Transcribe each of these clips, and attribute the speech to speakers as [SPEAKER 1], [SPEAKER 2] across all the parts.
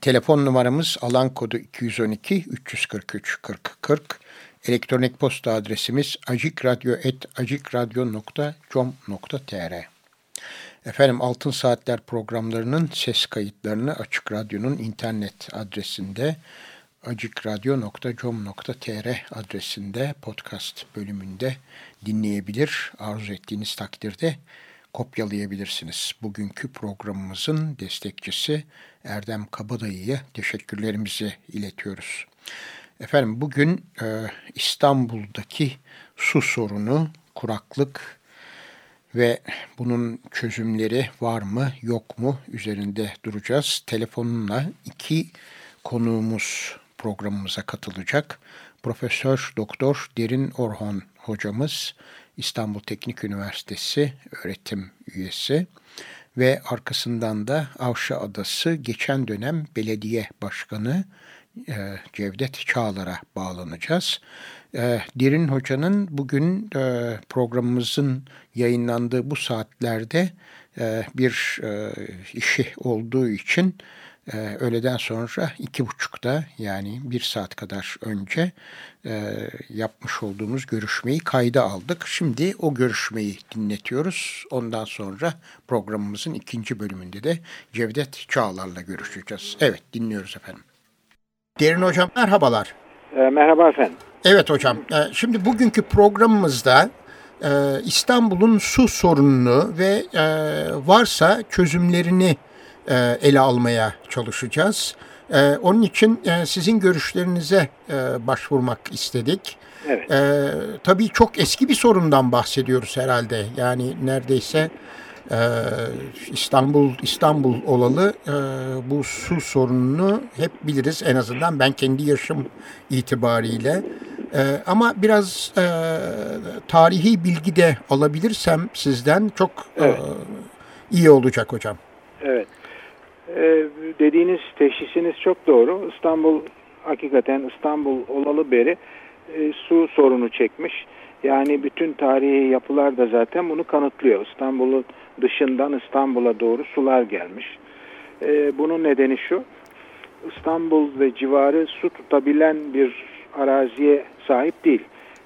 [SPEAKER 1] Telefon numaramız alan kodu 212 343 40 40. Elektronik posta adresimiz acikradyo.com.tr Efendim Altın Saatler programlarının ses kayıtlarını Açık Radyo'nun internet adresinde acikradyo.com.tr adresinde podcast bölümünde dinleyebilir. Arzu ettiğiniz takdirde kopyalayabilirsiniz. Bugünkü programımızın destekçisi Erdem Kabadayı'ya teşekkürlerimizi iletiyoruz. Efendim bugün e, İstanbul'daki su sorunu, kuraklık ve bunun çözümleri var mı yok mu üzerinde duracağız. Telefonla iki konuğumuz programımıza katılacak. Profesör Doktor Derin Orhon hocamız İstanbul Teknik Üniversitesi öğretim üyesi ve arkasından da Avşa Adası geçen dönem belediye başkanı e, Cevdet Çağlar'a bağlanacağız. E, Derin Hoca'nın bugün e, programımızın yayınlandığı bu saatlerde bir işi olduğu için e, öğleden sonra iki buçukta yani bir saat kadar önce e, yapmış olduğumuz görüşmeyi kayda aldık. Şimdi o görüşmeyi dinletiyoruz. Ondan sonra programımızın ikinci bölümünde de Cevdet Çağlar'la görüşeceğiz. Evet dinliyoruz efendim. Derin Hocam merhabalar.
[SPEAKER 2] E, merhaba efendim.
[SPEAKER 1] Evet hocam. E, şimdi bugünkü programımızda e, İstanbul'un su sorununu ve e, varsa çözümlerini ele almaya çalışacağız. E, onun için e, sizin görüşlerinize e, başvurmak istedik. Evet. E, tabii çok eski bir sorundan bahsediyoruz herhalde. Yani neredeyse e, İstanbul İstanbul olalı e, bu su sorununu hep biliriz. En azından ben kendi yaşım itibariyle. E, ama biraz e, tarihi bilgi de alabilirsem sizden çok evet. e, iyi olacak hocam.
[SPEAKER 2] Evet. Ee, dediğiniz teşhisiniz çok doğru. İstanbul hakikaten İstanbul olalı beri e, su sorunu çekmiş. Yani bütün tarihi yapılar da zaten bunu kanıtlıyor. İstanbul'un dışından İstanbul'a doğru sular gelmiş. E, bunun nedeni şu. İstanbul ve civarı su tutabilen bir araziye sahip değil.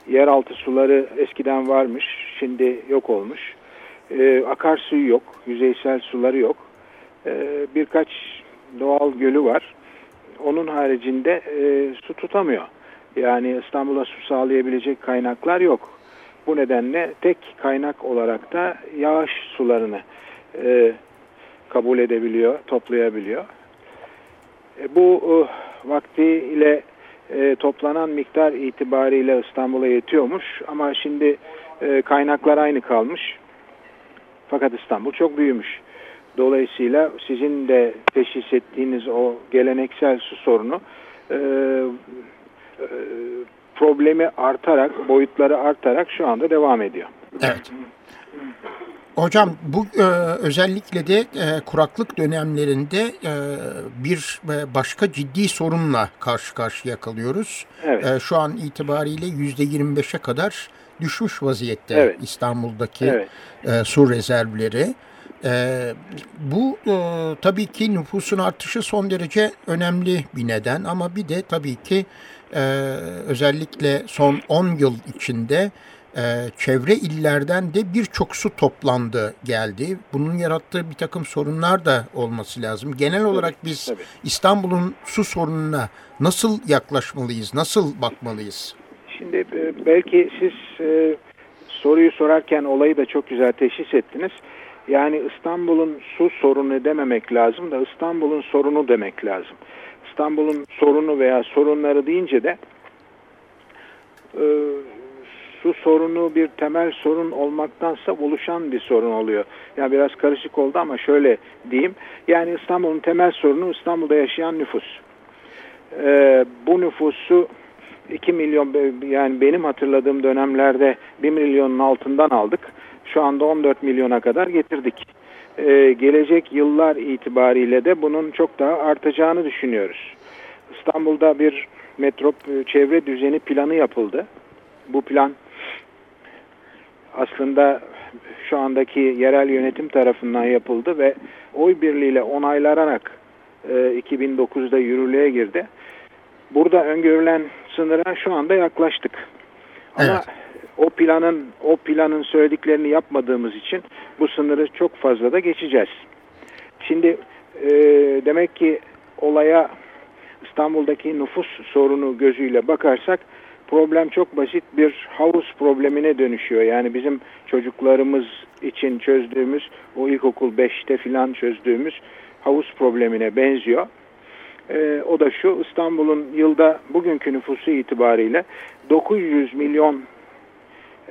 [SPEAKER 2] Yeraltı suları eskiden varmış, şimdi yok olmuş. E, akarsuyu yok, yüzeysel suları yok. E, birkaç doğal gölü var. Onun haricinde e, su tutamıyor. Yani İstanbul'a su sağlayabilecek kaynaklar yok. Bu nedenle tek kaynak olarak da yağış sularını e, kabul edebiliyor, toplayabiliyor. E, bu vaktiyle toplanan miktar itibariyle İstanbul'a yetiyormuş ama şimdi kaynaklar aynı kalmış. Fakat İstanbul çok büyümüş. Dolayısıyla sizin de teşhis ettiğiniz o geleneksel su sorunu e, e, problemi artarak, boyutları artarak şu anda devam ediyor.
[SPEAKER 1] Evet. Hocam bu e, özellikle de e, kuraklık dönemlerinde e, bir e, başka ciddi sorunla karşı karşıya kalıyoruz. Evet. E, şu an itibariyle yüzde 25'e kadar düşmüş vaziyette evet. İstanbul'daki evet. E, su rezervleri. E, bu e, tabii ki nüfusun artışı son derece önemli bir neden ama bir de tabii ki e, özellikle son 10 yıl içinde e, çevre illerden de birçok su toplandı geldi. Bunun yarattığı bir takım sorunlar da olması lazım. Genel olarak biz. İstanbul'un su sorununa nasıl yaklaşmalıyız, nasıl bakmalıyız?
[SPEAKER 2] Şimdi e, belki siz e, soruyu sorarken olayı da çok güzel teşhis ettiniz. Yani İstanbul'un su sorunu dememek lazım da İstanbul'un sorunu demek lazım. İstanbul'un sorunu veya sorunları deyince de e, su sorunu bir temel sorun olmaktansa oluşan bir sorun oluyor. Yani biraz karışık oldu ama şöyle diyeyim. Yani İstanbul'un temel sorunu İstanbul'da yaşayan nüfus. Ee, bu nüfusu 2 milyon yani benim hatırladığım dönemlerde 1 milyonun altından aldık. Şu anda 14 milyona kadar getirdik. Ee, gelecek yıllar itibariyle de bunun çok daha artacağını düşünüyoruz. İstanbul'da bir metrop e, çevre düzeni planı yapıldı. Bu plan aslında şu andaki yerel yönetim tarafından yapıldı ve oy birliğiyle onaylanarak e, 2009'da yürürlüğe girdi. Burada öngörülen sınıra şu anda yaklaştık. Evet. O planın o planın söylediklerini yapmadığımız için bu sınırı çok fazla da geçeceğiz. Şimdi e, demek ki olaya İstanbul'daki nüfus sorunu gözüyle bakarsak problem çok basit bir havuz problemine dönüşüyor. Yani bizim çocuklarımız için çözdüğümüz o ilkokul 5'te filan çözdüğümüz havuz problemine benziyor. Ee, o da şu İstanbul'un yılda bugünkü nüfusu itibariyle 900 milyon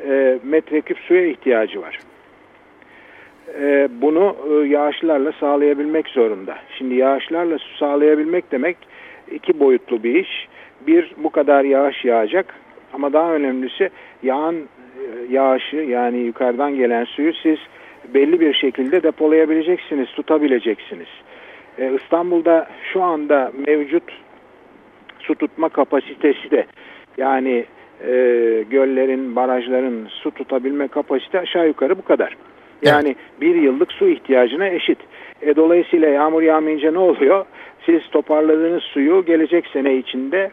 [SPEAKER 2] e, metreküp suya ihtiyacı var. E, bunu e, yağışlarla sağlayabilmek zorunda. Şimdi yağışlarla su sağlayabilmek demek iki boyutlu bir iş. Bir bu kadar yağış yağacak ama daha önemlisi yağan e, yağışı yani yukarıdan gelen suyu siz belli bir şekilde depolayabileceksiniz, tutabileceksiniz. Ee, İstanbul'da şu anda mevcut su tutma kapasitesi de yani e, göllerin, barajların su tutabilme kapasite aşağı yukarı bu kadar. Yani evet. bir yıllık su ihtiyacına eşit. E, dolayısıyla yağmur yağmayınca ne oluyor? Siz toparladığınız suyu gelecek sene içinde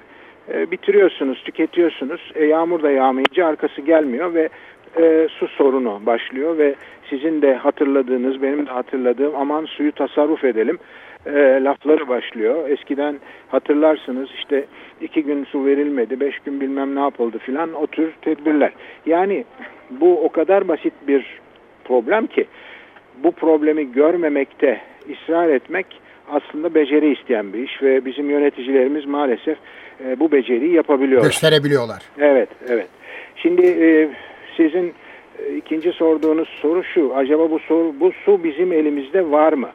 [SPEAKER 2] e, bitiriyorsunuz, tüketiyorsunuz. E, yağmur da yağmayınca arkası gelmiyor ve e, su sorunu başlıyor ve sizin de hatırladığınız, benim de hatırladığım aman suyu tasarruf edelim e, lafları başlıyor. Eskiden hatırlarsınız işte iki gün su verilmedi, beş gün bilmem ne yapıldı filan o tür tedbirler. Yani bu o kadar basit bir problem ki bu problemi görmemekte ısrar etmek aslında beceri isteyen bir iş ve bizim yöneticilerimiz maalesef e, bu beceriyi yapabiliyorlar.
[SPEAKER 1] Gösterebiliyorlar.
[SPEAKER 2] Evet, evet. Şimdi e, sizin e, ikinci sorduğunuz soru şu. Acaba bu soru bu su bizim elimizde var mı?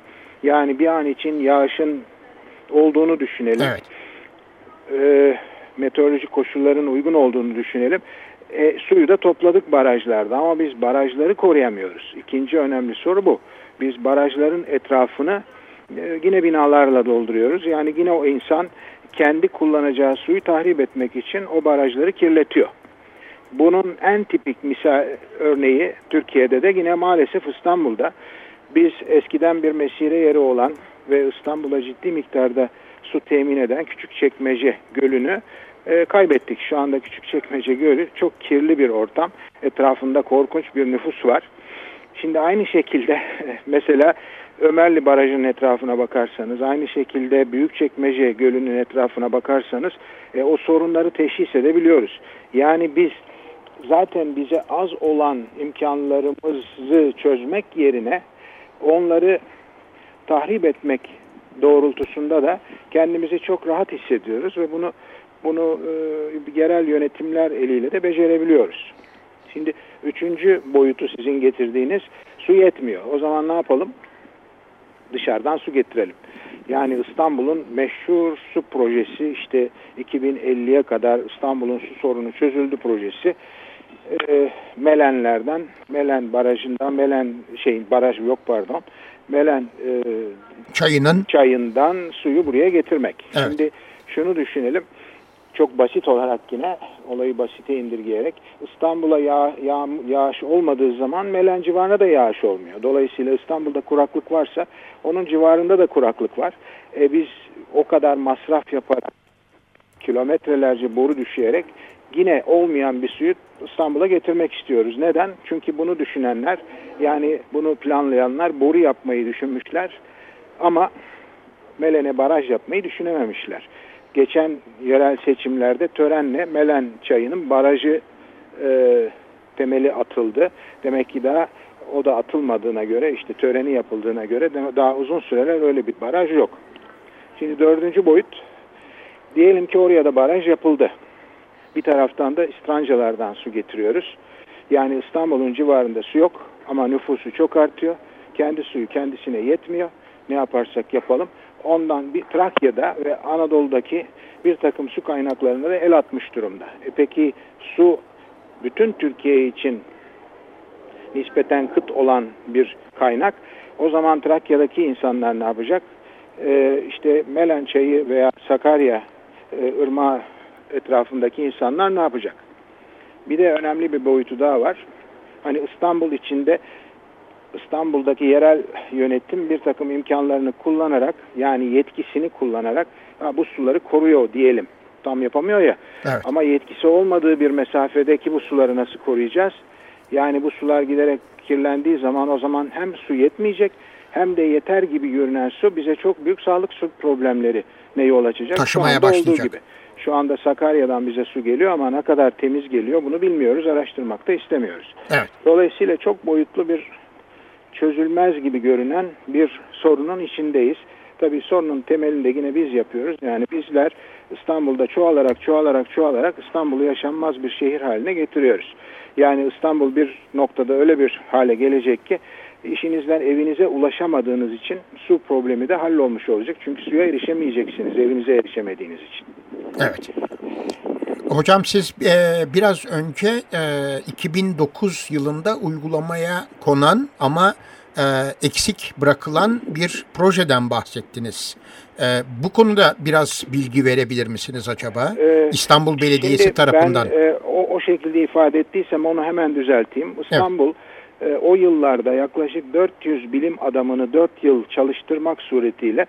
[SPEAKER 2] Yani bir an için yağışın olduğunu düşünelim. Evet. E, meteorolojik koşulların uygun olduğunu düşünelim. E, suyu da topladık barajlarda ama biz barajları koruyamıyoruz. İkinci önemli soru bu. Biz barajların etrafını e, yine binalarla dolduruyoruz. Yani yine o insan kendi kullanacağı suyu tahrip etmek için o barajları kirletiyor. Bunun en tipik misal örneği Türkiye'de de yine maalesef İstanbul'da. Biz eskiden bir mesire yeri olan ve İstanbul'a ciddi miktarda su temin eden Küçükçekmece Gölü'nü e, kaybettik. Şu anda Küçükçekmece Gölü çok kirli bir ortam. Etrafında korkunç bir nüfus var. Şimdi aynı şekilde mesela Ömerli Barajı'nın etrafına bakarsanız, aynı şekilde Büyükçekmece Gölü'nün etrafına bakarsanız e, o sorunları teşhis edebiliyoruz. Yani biz zaten bize az olan imkanlarımızı çözmek yerine onları tahrip etmek doğrultusunda da kendimizi çok rahat hissediyoruz ve bunu bunu e, yerel yönetimler eliyle de becerebiliyoruz. Şimdi üçüncü boyutu sizin getirdiğiniz su yetmiyor. O zaman ne yapalım? Dışarıdan su getirelim. Yani İstanbul'un meşhur su projesi işte 2050'ye kadar İstanbul'un su sorunu çözüldü projesi e, Melenlerden, Melen barajından, Melen şeyin baraj yok pardon, Melen e,
[SPEAKER 1] çayının
[SPEAKER 2] çayından suyu buraya getirmek. Evet. Şimdi şunu düşünelim. Çok basit olarak yine olayı basite indirgeyerek İstanbul'a yağ, yağ, yağış olmadığı zaman Melen civarında da yağış olmuyor. Dolayısıyla İstanbul'da kuraklık varsa onun civarında da kuraklık var. E biz o kadar masraf yaparak kilometrelerce boru düşürerek yine olmayan bir suyu İstanbul'a getirmek istiyoruz. Neden? Çünkü bunu düşünenler yani bunu planlayanlar boru yapmayı düşünmüşler ama Melen'e baraj yapmayı düşünememişler. Geçen yerel seçimlerde törenle Melen çayının barajı e, temeli atıldı. Demek ki daha o da atılmadığına göre işte töreni yapıldığına göre daha uzun süreler öyle bir baraj yok. Şimdi dördüncü boyut diyelim ki oraya da baraj yapıldı. Bir taraftan da İstrancalardan su getiriyoruz. Yani İstanbul'un civarında su yok ama nüfusu çok artıyor. Kendi suyu kendisine yetmiyor. Ne yaparsak yapalım. Ondan bir Trakya'da ve Anadolu'daki bir takım su kaynaklarına da el atmış durumda. E peki su bütün Türkiye için nispeten kıt olan bir kaynak. O zaman Trakya'daki insanlar ne yapacak? Ee, işte Melençayı veya Sakarya e, ırmağı etrafındaki insanlar ne yapacak? Bir de önemli bir boyutu daha var. Hani İstanbul içinde İstanbul'daki yerel yönetim bir takım imkanlarını kullanarak yani yetkisini kullanarak ha, bu suları koruyor diyelim. Tam yapamıyor ya. Evet. Ama yetkisi olmadığı bir mesafedeki bu suları nasıl koruyacağız? Yani bu sular giderek kirlendiği zaman o zaman hem su yetmeyecek hem de yeter gibi görünen su bize çok büyük sağlık su problemleri ne yol açacak?
[SPEAKER 1] Taşımaya başlayacak. Gibi.
[SPEAKER 2] Şu anda Sakarya'dan bize su geliyor ama ne kadar temiz geliyor bunu bilmiyoruz, araştırmak da istemiyoruz.
[SPEAKER 1] Evet.
[SPEAKER 2] Dolayısıyla çok boyutlu bir çözülmez gibi görünen bir sorunun içindeyiz. Tabii sorunun temelinde yine biz yapıyoruz. Yani bizler İstanbul'da çoğalarak çoğalarak çoğalarak İstanbul'u yaşanmaz bir şehir haline getiriyoruz. Yani İstanbul bir noktada öyle bir hale gelecek ki işinizden evinize ulaşamadığınız için su problemi de hallolmuş olacak. Çünkü suya erişemeyeceksiniz evinize erişemediğiniz için.
[SPEAKER 1] Evet. Hocam siz e, biraz önce e, 2009 yılında uygulamaya konan ama e, eksik bırakılan bir projeden bahsettiniz. E, bu konuda biraz bilgi verebilir misiniz acaba? Ee, İstanbul Belediyesi tarafından.
[SPEAKER 2] Ben e, o, o şekilde ifade ettiysem onu hemen düzelteyim. İstanbul evet. E, o yıllarda yaklaşık 400 bilim adamını 4 yıl çalıştırmak suretiyle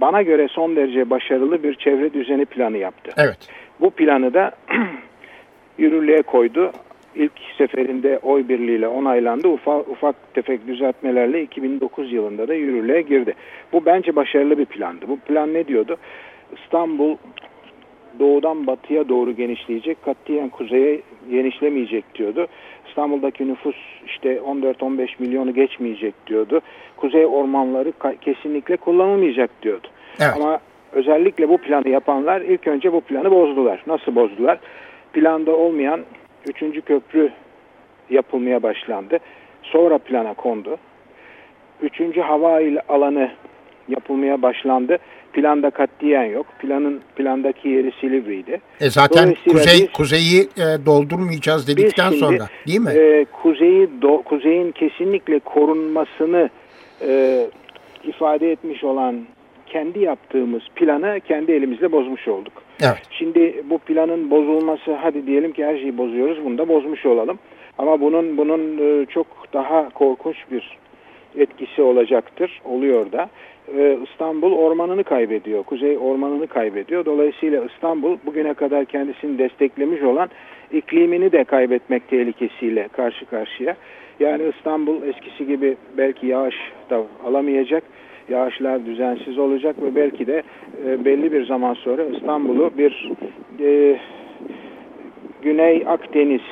[SPEAKER 2] bana göre son derece başarılı bir çevre düzeni planı yaptı.
[SPEAKER 1] Evet.
[SPEAKER 2] Bu planı da yürürlüğe koydu. İlk seferinde oy birliğiyle onaylandı. Ufak, ufak tefek düzeltmelerle 2009 yılında da yürürlüğe girdi. Bu bence başarılı bir plandı. Bu plan ne diyordu? İstanbul doğudan batıya doğru genişleyecek, katiyen kuzeye genişlemeyecek diyordu. İstanbul'daki nüfus işte 14-15 milyonu geçmeyecek diyordu. Kuzey ormanları kesinlikle kullanılmayacak diyordu. Evet. Ama özellikle bu planı yapanlar ilk önce bu planı bozdular. Nasıl bozdular? Planda olmayan üçüncü köprü yapılmaya başlandı. Sonra plana kondu. Üçüncü hava alanı yapılmaya başlandı. Planda katliyen yok. Planın plandaki yeri Silivri'ydi.
[SPEAKER 1] E zaten kuzey biz, kuzeyi e, doldurmayacağız dedikten şimdi, sonra değil mi? E,
[SPEAKER 2] kuzeyi do, kuzeyin kesinlikle korunmasını e, ifade etmiş olan kendi yaptığımız planı kendi elimizle bozmuş olduk.
[SPEAKER 1] Evet.
[SPEAKER 2] Şimdi bu planın bozulması hadi diyelim ki her şeyi bozuyoruz bunu da bozmuş olalım. Ama bunun bunun e, çok daha korkunç bir etkisi olacaktır. Oluyor da. Ee, İstanbul ormanını kaybediyor. Kuzey ormanını kaybediyor. Dolayısıyla İstanbul bugüne kadar kendisini desteklemiş olan iklimini de kaybetmek tehlikesiyle karşı karşıya. Yani İstanbul eskisi gibi belki yağış da alamayacak. Yağışlar düzensiz olacak ve belki de e, belli bir zaman sonra İstanbul'u bir e, Güney Akdeniz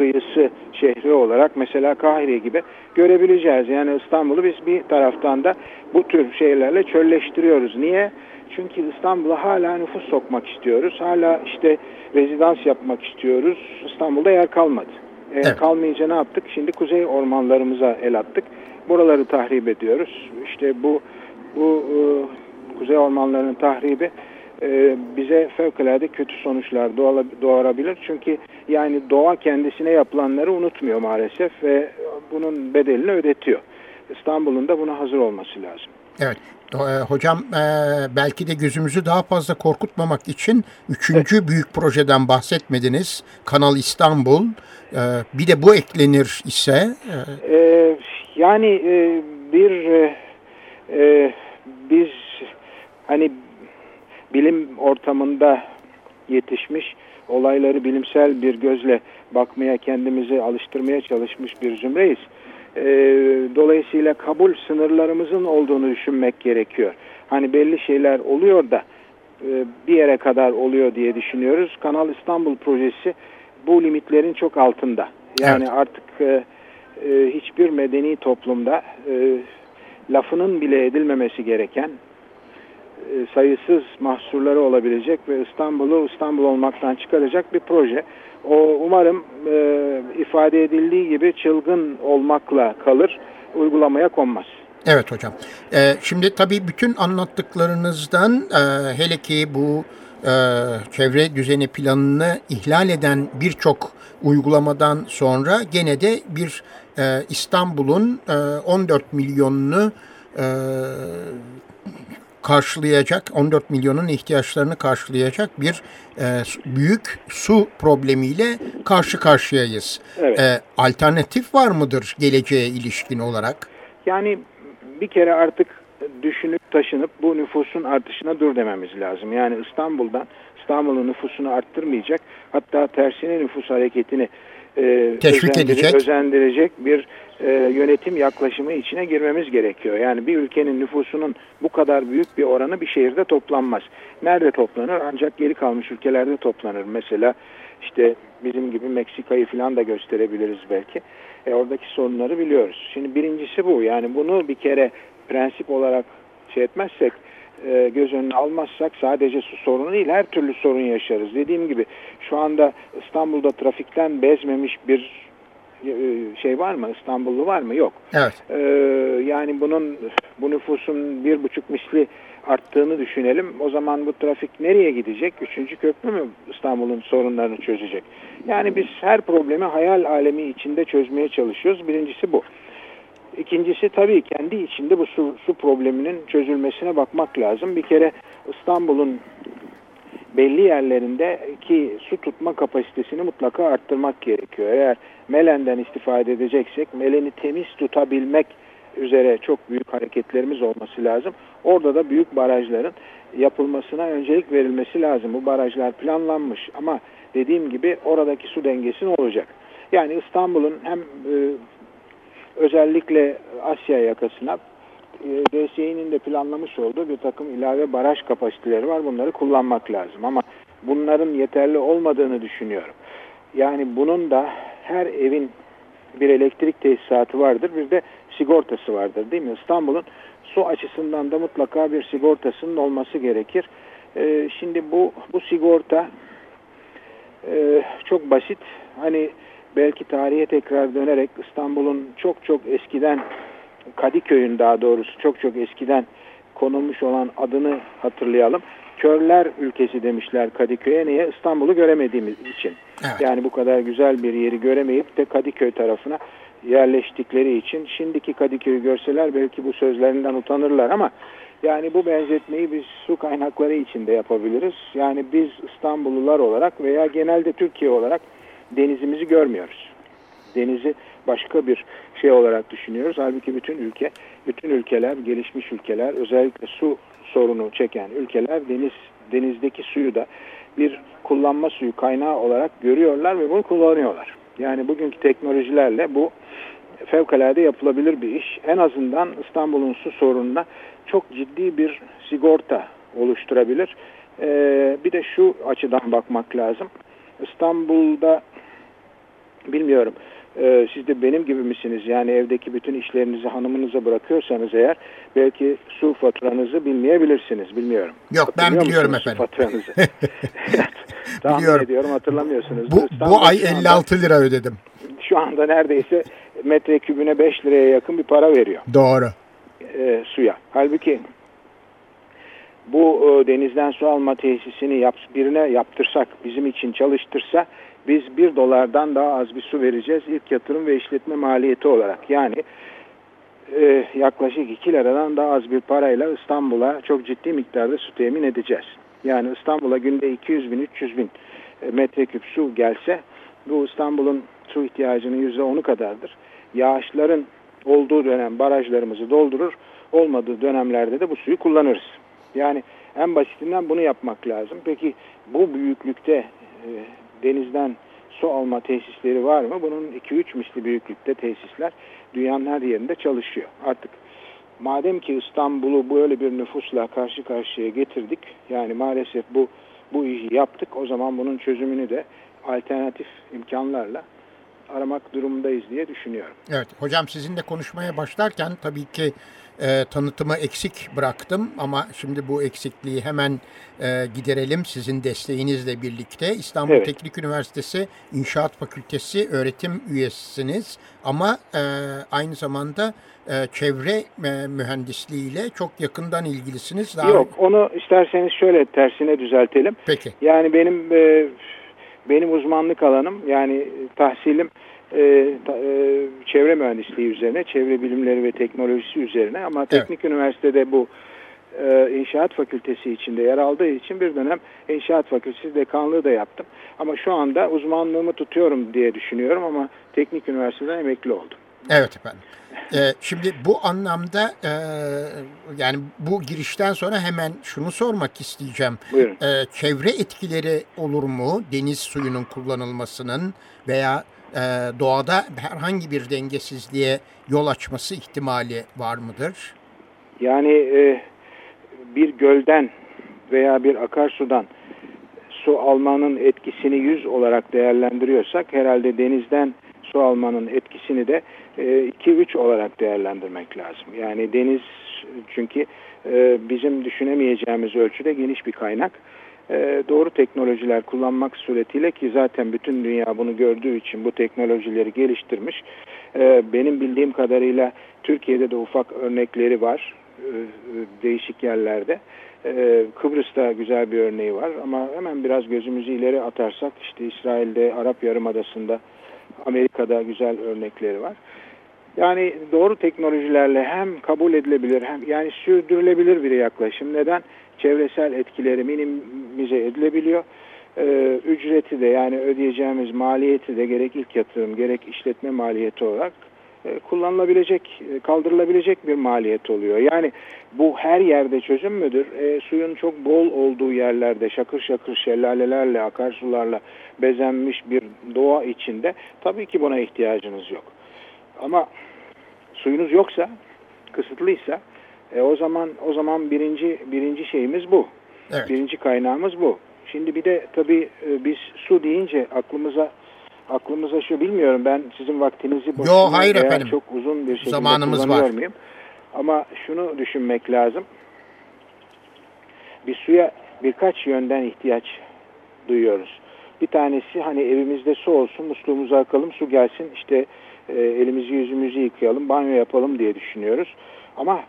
[SPEAKER 2] kıyısı şehri olarak mesela Kahire gibi görebileceğiz. Yani İstanbul'u biz bir taraftan da bu tür şeylerle çölleştiriyoruz. Niye? Çünkü İstanbul'a hala nüfus sokmak istiyoruz. Hala işte rezidans yapmak istiyoruz. İstanbul'da yer kalmadı. Evet. kalmayınca ne yaptık? Şimdi kuzey ormanlarımıza el attık. Buraları tahrip ediyoruz. İşte bu bu e, kuzey ormanlarının tahribi e, bize fevkalade kötü sonuçlar doğurabilir. Çünkü yani doğa kendisine yapılanları unutmuyor maalesef ve bunun bedelini ödetiyor. İstanbul'un da buna hazır olması lazım.
[SPEAKER 1] Evet. E, hocam e, belki de gözümüzü daha fazla korkutmamak için üçüncü evet. büyük projeden bahsetmediniz. Kanal İstanbul. Bir de bu eklenir ise?
[SPEAKER 2] Yani bir biz hani bilim ortamında yetişmiş, olayları bilimsel bir gözle bakmaya, kendimizi alıştırmaya çalışmış bir zümreyiz. E, dolayısıyla kabul sınırlarımızın olduğunu düşünmek gerekiyor. Hani belli şeyler oluyor da e, bir yere kadar oluyor diye düşünüyoruz. Kanal İstanbul projesi bu limitlerin çok altında. Yani evet. artık e, e, hiçbir medeni toplumda e, lafının bile edilmemesi gereken e, sayısız mahsurları olabilecek ve İstanbul'u İstanbul olmaktan çıkaracak bir proje. O umarım e, ifade edildiği gibi çılgın olmakla kalır, uygulamaya konmaz.
[SPEAKER 1] Evet hocam. Ee, şimdi tabii bütün anlattıklarınızdan e, hele ki bu e, çevre düzeni planını ihlal eden birçok uygulamadan sonra gene de bir e, İstanbul'un e, 14 milyonunu e, karşılayacak, 14 milyonun ihtiyaçlarını karşılayacak bir e, büyük su problemiyle karşı karşıyayız. Evet. E, alternatif var mıdır geleceğe ilişkin olarak?
[SPEAKER 2] Yani bir kere artık düşünüp taşınıp bu nüfusun artışına dur dememiz lazım. Yani İstanbul'dan İstanbul'un nüfusunu arttırmayacak hatta tersine nüfus hareketini
[SPEAKER 1] e, teşvik edecek,
[SPEAKER 2] özendirecek bir e, yönetim yaklaşımı içine girmemiz gerekiyor. Yani bir ülkenin nüfusunun bu kadar büyük bir oranı bir şehirde toplanmaz. Nerede toplanır? Ancak geri kalmış ülkelerde toplanır. Mesela işte bizim gibi Meksika'yı falan da gösterebiliriz belki. E, oradaki sorunları biliyoruz. Şimdi birincisi bu. Yani bunu bir kere prensip olarak şey etmezsek e, göz önüne almazsak sadece su sorunu değil her türlü sorun yaşarız. Dediğim gibi şu anda İstanbul'da trafikten bezmemiş bir e, şey var mı? İstanbullu var mı? Yok.
[SPEAKER 1] Evet.
[SPEAKER 2] Ee, yani bunun bu nüfusun bir buçuk misli arttığını düşünelim. O zaman bu trafik nereye gidecek? Üçüncü köprü mü İstanbul'un sorunlarını çözecek? Yani biz her problemi hayal alemi içinde çözmeye çalışıyoruz. Birincisi bu. İkincisi tabii kendi içinde bu su, su probleminin çözülmesine bakmak lazım. Bir kere İstanbul'un belli yerlerindeki su tutma kapasitesini mutlaka arttırmak gerekiyor. Eğer Melen'den istifade edeceksek Melen'i temiz tutabilmek üzere çok büyük hareketlerimiz olması lazım. Orada da büyük barajların yapılmasına öncelik verilmesi lazım. Bu barajlar planlanmış ama dediğim gibi oradaki su dengesi ne olacak? Yani İstanbul'un hem e, özellikle Asya yakasına e, DSE'nin de planlamış olduğu bir takım ilave baraj kapasiteleri var. Bunları kullanmak lazım ama bunların yeterli olmadığını düşünüyorum. Yani bunun da her evin bir elektrik tesisatı vardır. Bir de sigortası vardır değil mi? İstanbul'un su açısından da mutlaka bir sigortasının olması gerekir. Ee, şimdi bu bu sigorta e, çok basit. Hani belki tarihe tekrar dönerek İstanbul'un çok çok eskiden Kadıköy'ün daha doğrusu çok çok eskiden konulmuş olan adını hatırlayalım. Körler ülkesi demişler Kadıköy'e. Niye? İstanbul'u göremediğimiz için. Evet. Yani bu kadar güzel bir yeri göremeyip de Kadıköy tarafına yerleştikleri için şimdiki Kadıköy'ü görseler belki bu sözlerinden utanırlar ama yani bu benzetmeyi biz su kaynakları içinde yapabiliriz. Yani biz İstanbullular olarak veya genelde Türkiye olarak denizimizi görmüyoruz. Denizi başka bir şey olarak düşünüyoruz. Halbuki bütün ülke, bütün ülkeler, gelişmiş ülkeler, özellikle su sorunu çeken ülkeler deniz denizdeki suyu da bir kullanma suyu kaynağı olarak görüyorlar ve bunu kullanıyorlar. Yani bugünkü teknolojilerle bu fevkalade yapılabilir bir iş. En azından İstanbul'un su sorununa çok ciddi bir sigorta oluşturabilir. Ee, bir de şu açıdan bakmak lazım. İstanbul'da bilmiyorum e, siz de benim gibi misiniz? Yani evdeki bütün işlerinizi hanımınıza bırakıyorsanız eğer belki su faturanızı bilmeyebilirsiniz. Bilmiyorum.
[SPEAKER 1] Yok ben biliyorum efendim.
[SPEAKER 2] Faturanızı. Tahmin biliyorum. ediyorum hatırlamıyorsunuz.
[SPEAKER 1] Bu, bu ay 56 anda, lira ödedim.
[SPEAKER 2] Şu anda neredeyse metrekübüne 5 liraya yakın bir para veriyor.
[SPEAKER 1] Doğru.
[SPEAKER 2] E, suya. Halbuki bu e, denizden su alma tesisini yap, birine yaptırsak, bizim için çalıştırsa biz bir dolardan daha az bir su vereceğiz ilk yatırım ve işletme maliyeti olarak. Yani e, yaklaşık 2 liradan daha az bir parayla İstanbul'a çok ciddi miktarda su temin edeceğiz. Yani İstanbul'a günde 200 bin, 300 bin e, metreküp su gelse bu İstanbul'un su ihtiyacının %10'u kadardır. Yağışların olduğu dönem barajlarımızı doldurur, olmadığı dönemlerde de bu suyu kullanırız. Yani en basitinden bunu yapmak lazım. Peki bu büyüklükte e, denizden su alma tesisleri var mı? Bunun 2-3 misli büyüklükte tesisler dünyanın her yerinde çalışıyor. Artık madem ki İstanbul'u böyle bir nüfusla karşı karşıya getirdik, yani maalesef bu bu işi yaptık, o zaman bunun çözümünü de alternatif imkanlarla aramak durumundayız diye düşünüyorum.
[SPEAKER 1] Evet hocam sizinle konuşmaya başlarken tabii ki e, tanıtımı eksik bıraktım ama şimdi bu eksikliği hemen e, giderelim sizin desteğinizle birlikte. İstanbul evet. Teknik Üniversitesi İnşaat Fakültesi öğretim üyesisiniz ama e, aynı zamanda e, çevre e, mühendisliğiyle çok yakından ilgilisiniz.
[SPEAKER 2] Daha... Yok onu isterseniz şöyle tersine düzeltelim.
[SPEAKER 1] Peki.
[SPEAKER 2] Yani benim e, benim uzmanlık alanım yani tahsilim e, ta, e, çevre mühendisliği üzerine, çevre bilimleri ve teknolojisi üzerine ama evet. teknik üniversitede bu e, inşaat fakültesi içinde yer aldığı için bir dönem inşaat fakültesi dekanlığı da yaptım. Ama şu anda uzmanlığımı tutuyorum diye düşünüyorum ama teknik üniversiteden emekli oldum.
[SPEAKER 1] Evet efendim. Ee, şimdi bu anlamda e, yani bu girişten sonra hemen şunu sormak isteyeceğim.
[SPEAKER 2] Buyurun. Ee,
[SPEAKER 1] çevre etkileri olur mu deniz suyunun kullanılmasının veya doğada herhangi bir dengesizliğe yol açması ihtimali var mıdır?
[SPEAKER 2] Yani e, bir gölden veya bir akarsudan su almanın etkisini yüz olarak değerlendiriyorsak herhalde denizden su almanın etkisini de 2-3 e, olarak değerlendirmek lazım. Yani deniz çünkü e, bizim düşünemeyeceğimiz ölçüde geniş bir kaynak e, doğru teknolojiler kullanmak suretiyle ki zaten bütün dünya bunu gördüğü için bu teknolojileri geliştirmiş. E, benim bildiğim kadarıyla Türkiye'de de ufak örnekleri var e, değişik yerlerde. Kıbrıs'ta güzel bir örneği var ama hemen biraz gözümüzü ileri atarsak işte İsrail'de, Arap Yarımadası'nda, Amerika'da güzel örnekleri var. Yani doğru teknolojilerle hem kabul edilebilir hem yani sürdürülebilir bir yaklaşım. Neden? çevresel etkileri minimize edilebiliyor. Ee, ücreti de yani ödeyeceğimiz maliyeti de gerek ilk yatırım gerek işletme maliyeti olarak e, kullanılabilecek, e, kaldırılabilecek bir maliyet oluyor. Yani bu her yerde çözüm müdür? E, suyun çok bol olduğu yerlerde şakır şakır şelalelerle, akarsularla bezenmiş bir doğa içinde tabii ki buna ihtiyacınız yok. Ama suyunuz yoksa, kısıtlıysa e, o zaman o zaman birinci birinci şeyimiz bu. Evet. Birinci kaynağımız bu. Şimdi bir de tabii e, biz su deyince aklımıza aklımıza şu bilmiyorum ben sizin vaktinizi
[SPEAKER 1] Yo, hayır efendim.
[SPEAKER 2] çok uzun bir şekilde
[SPEAKER 1] Zamanımız var.
[SPEAKER 2] muyum? Ama şunu düşünmek lazım. Bir suya birkaç yönden ihtiyaç duyuyoruz. Bir tanesi hani evimizde su olsun, musluğumuzu akalım, su gelsin, işte e, elimizi yüzümüzü yıkayalım, banyo yapalım diye düşünüyoruz. Ama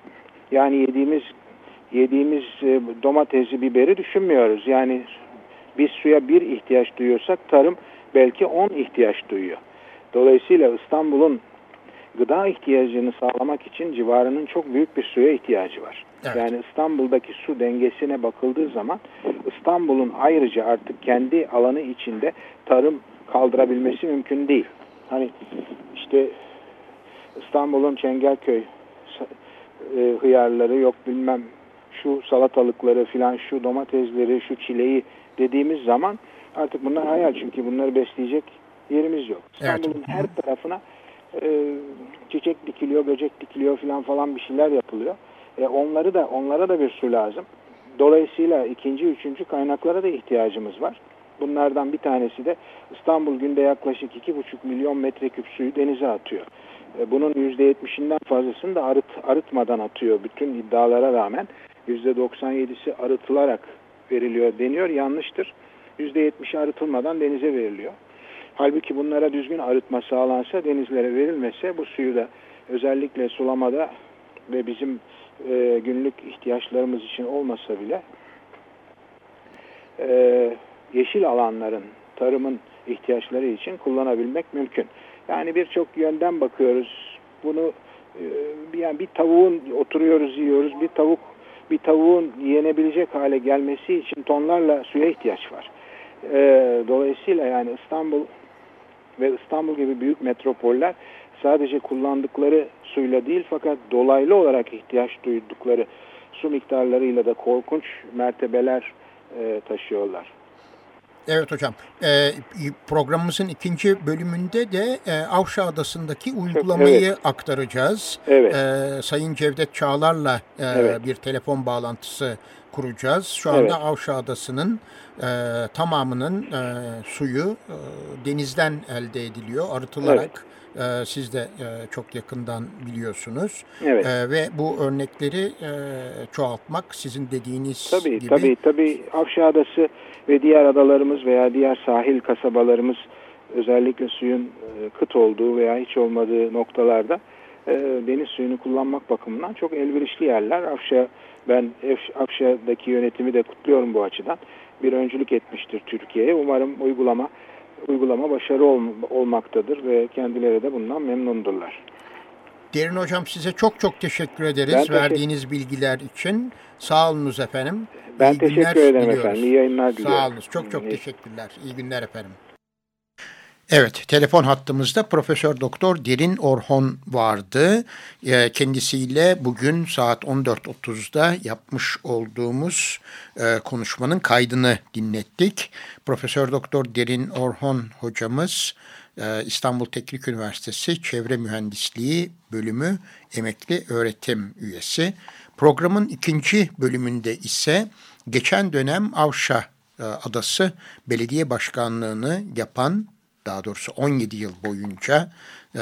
[SPEAKER 2] yani yediğimiz yediğimiz e, domatesi, biberi düşünmüyoruz. Yani biz suya bir ihtiyaç duyuyorsak tarım belki on ihtiyaç duyuyor. Dolayısıyla İstanbul'un gıda ihtiyacını sağlamak için civarının çok büyük bir suya ihtiyacı var. Evet. Yani İstanbul'daki su dengesine bakıldığı zaman İstanbul'un ayrıca artık kendi alanı içinde tarım kaldırabilmesi mümkün değil. Hani işte İstanbul'un Çengelköy e, hıyarları yok bilmem şu salatalıkları filan şu domatesleri şu çileği dediğimiz zaman artık bunlar hayal çünkü bunları besleyecek yerimiz yok. İstanbul'un evet. her tarafına e, çiçek dikiliyor, böcek dikiliyor filan falan bir şeyler yapılıyor. E, onları da onlara da bir su lazım. Dolayısıyla ikinci, üçüncü kaynaklara da ihtiyacımız var. Bunlardan bir tanesi de İstanbul günde yaklaşık iki buçuk milyon metreküp suyu denize atıyor. E, bunun %70'inden fazlasını da arıt, arıtmadan atıyor. Bütün iddialara rağmen %97'si arıtılarak veriliyor deniyor. Yanlıştır. %70'i arıtılmadan denize veriliyor. Halbuki bunlara düzgün arıtma sağlansa, denizlere verilmese bu suyu da özellikle sulamada ve bizim e, günlük ihtiyaçlarımız için olmasa bile e, yeşil alanların, tarımın ihtiyaçları için kullanabilmek mümkün. Yani birçok yönden bakıyoruz. Bunu e, yani bir tavuğun oturuyoruz yiyoruz. Bir tavuk bir tavuğun yenebilecek hale gelmesi için tonlarla suya ihtiyaç var. E, dolayısıyla yani İstanbul ve İstanbul gibi büyük metropoller sadece kullandıkları suyla değil fakat dolaylı olarak ihtiyaç duydukları su miktarlarıyla da korkunç mertebeler e, taşıyorlar.
[SPEAKER 1] Evet hocam. E, programımızın ikinci bölümünde de e, Avşa Adası'ndaki uygulamayı evet. aktaracağız.
[SPEAKER 2] Evet.
[SPEAKER 1] E, Sayın Cevdet Çağlar'la e, evet. bir telefon bağlantısı
[SPEAKER 3] kuracağız. Şu anda evet. Avşa Adası'nın e, tamamının e, suyu e, denizden elde ediliyor, arıtılarak. Evet. E, siz de e, çok yakından biliyorsunuz. Evet. E, ve bu örnekleri e, çoğaltmak sizin dediğiniz
[SPEAKER 2] tabii,
[SPEAKER 3] gibi.
[SPEAKER 2] Tabii tabii. Avşa Adası ve diğer adalarımız veya diğer sahil kasabalarımız özellikle suyun e, kıt olduğu veya hiç olmadığı noktalarda e, deniz suyunu kullanmak bakımından çok elverişli yerler. Afşa ben Afşa'daki yönetimi de kutluyorum bu açıdan. Bir öncülük etmiştir Türkiye'ye. Umarım uygulama uygulama başarı ol, olmaktadır ve kendileri de bundan memnundurlar.
[SPEAKER 3] Derin Hocam size çok çok teşekkür ederiz ben verdiğiniz teşekkür... bilgiler için. Sağ olunuz efendim.
[SPEAKER 2] Ben İyi teşekkür ederim diliyoruz. efendim. İyi yayınlar
[SPEAKER 3] diliyorum. Sağ olunuz. Çok çok İyi. teşekkürler. İyi günler efendim. Evet, telefon hattımızda Profesör Doktor Derin Orhon vardı. Ee, kendisiyle bugün saat 14.30'da yapmış olduğumuz e, konuşmanın kaydını dinlettik. Profesör Doktor Derin Orhon hocamız e, İstanbul Teknik Üniversitesi Çevre Mühendisliği bölümü emekli öğretim üyesi. Programın ikinci bölümünde ise geçen dönem Avşa e, Adası Belediye Başkanlığını yapan daha doğrusu 17 yıl boyunca e,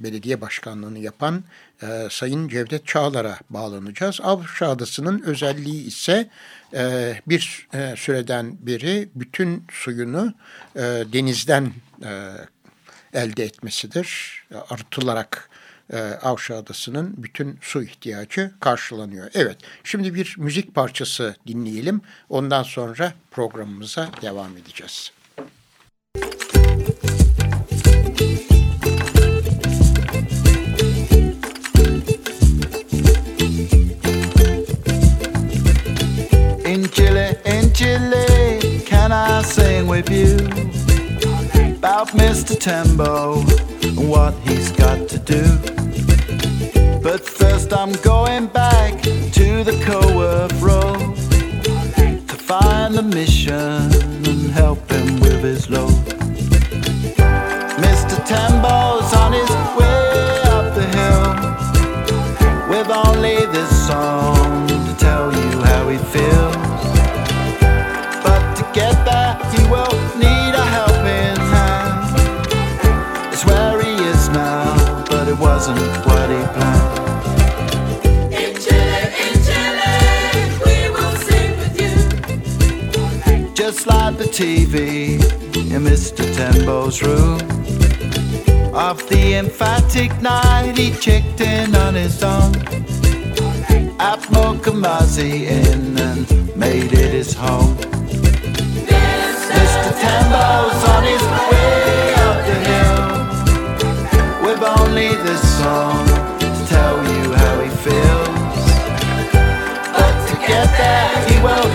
[SPEAKER 3] belediye başkanlığını yapan e, Sayın Cevdet Çağlar'a bağlanacağız. Avşa Adası'nın özelliği ise e, bir e, süreden beri bütün suyunu e, denizden e, elde etmesidir. Arıtılarak e, Avşa Adası'nın bütün su ihtiyacı karşılanıyor. Evet, şimdi bir müzik parçası dinleyelim. Ondan sonra programımıza devam edeceğiz. In Chile, can I sing with you about Mr. Tembo and what he's got to do? But first, I'm going back to the Coworth Road to find the mission and help him with his load. Mr. Tembo's on his way up the hill with only this song TV in Mr. Tembo's room. Of the emphatic night, he checked in on his own. At Mokamazi Inn and made it his home. Mr. Tembo's on his way up the hill with only this song to tell you how he feels. But to get there, he will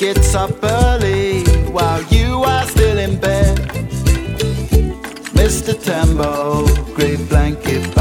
[SPEAKER 3] gets up early while you are still in bed. Mr. Tembo, great blanket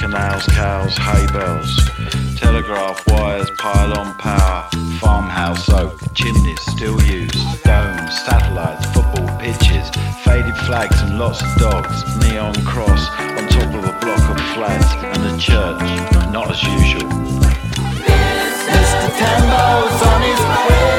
[SPEAKER 4] canals, cows, hay bales telegraph wires, pylon power, farmhouse oak, chimneys still used, domes, satellites, football pitches, faded flags and lots of dogs, neon cross on top of a block of flats, and a church, not as usual.
[SPEAKER 5] Mr. Tembo's on his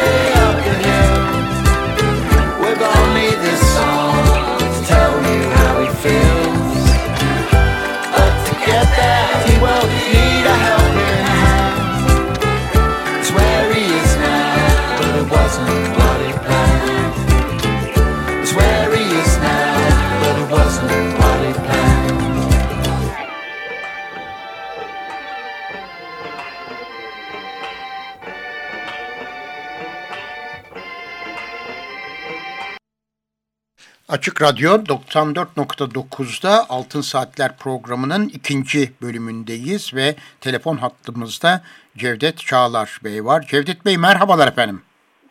[SPEAKER 1] Açık Radyo 94.9'da Altın Saatler programının ikinci bölümündeyiz ve telefon hattımızda Cevdet Çağlar Bey var. Cevdet Bey merhabalar efendim.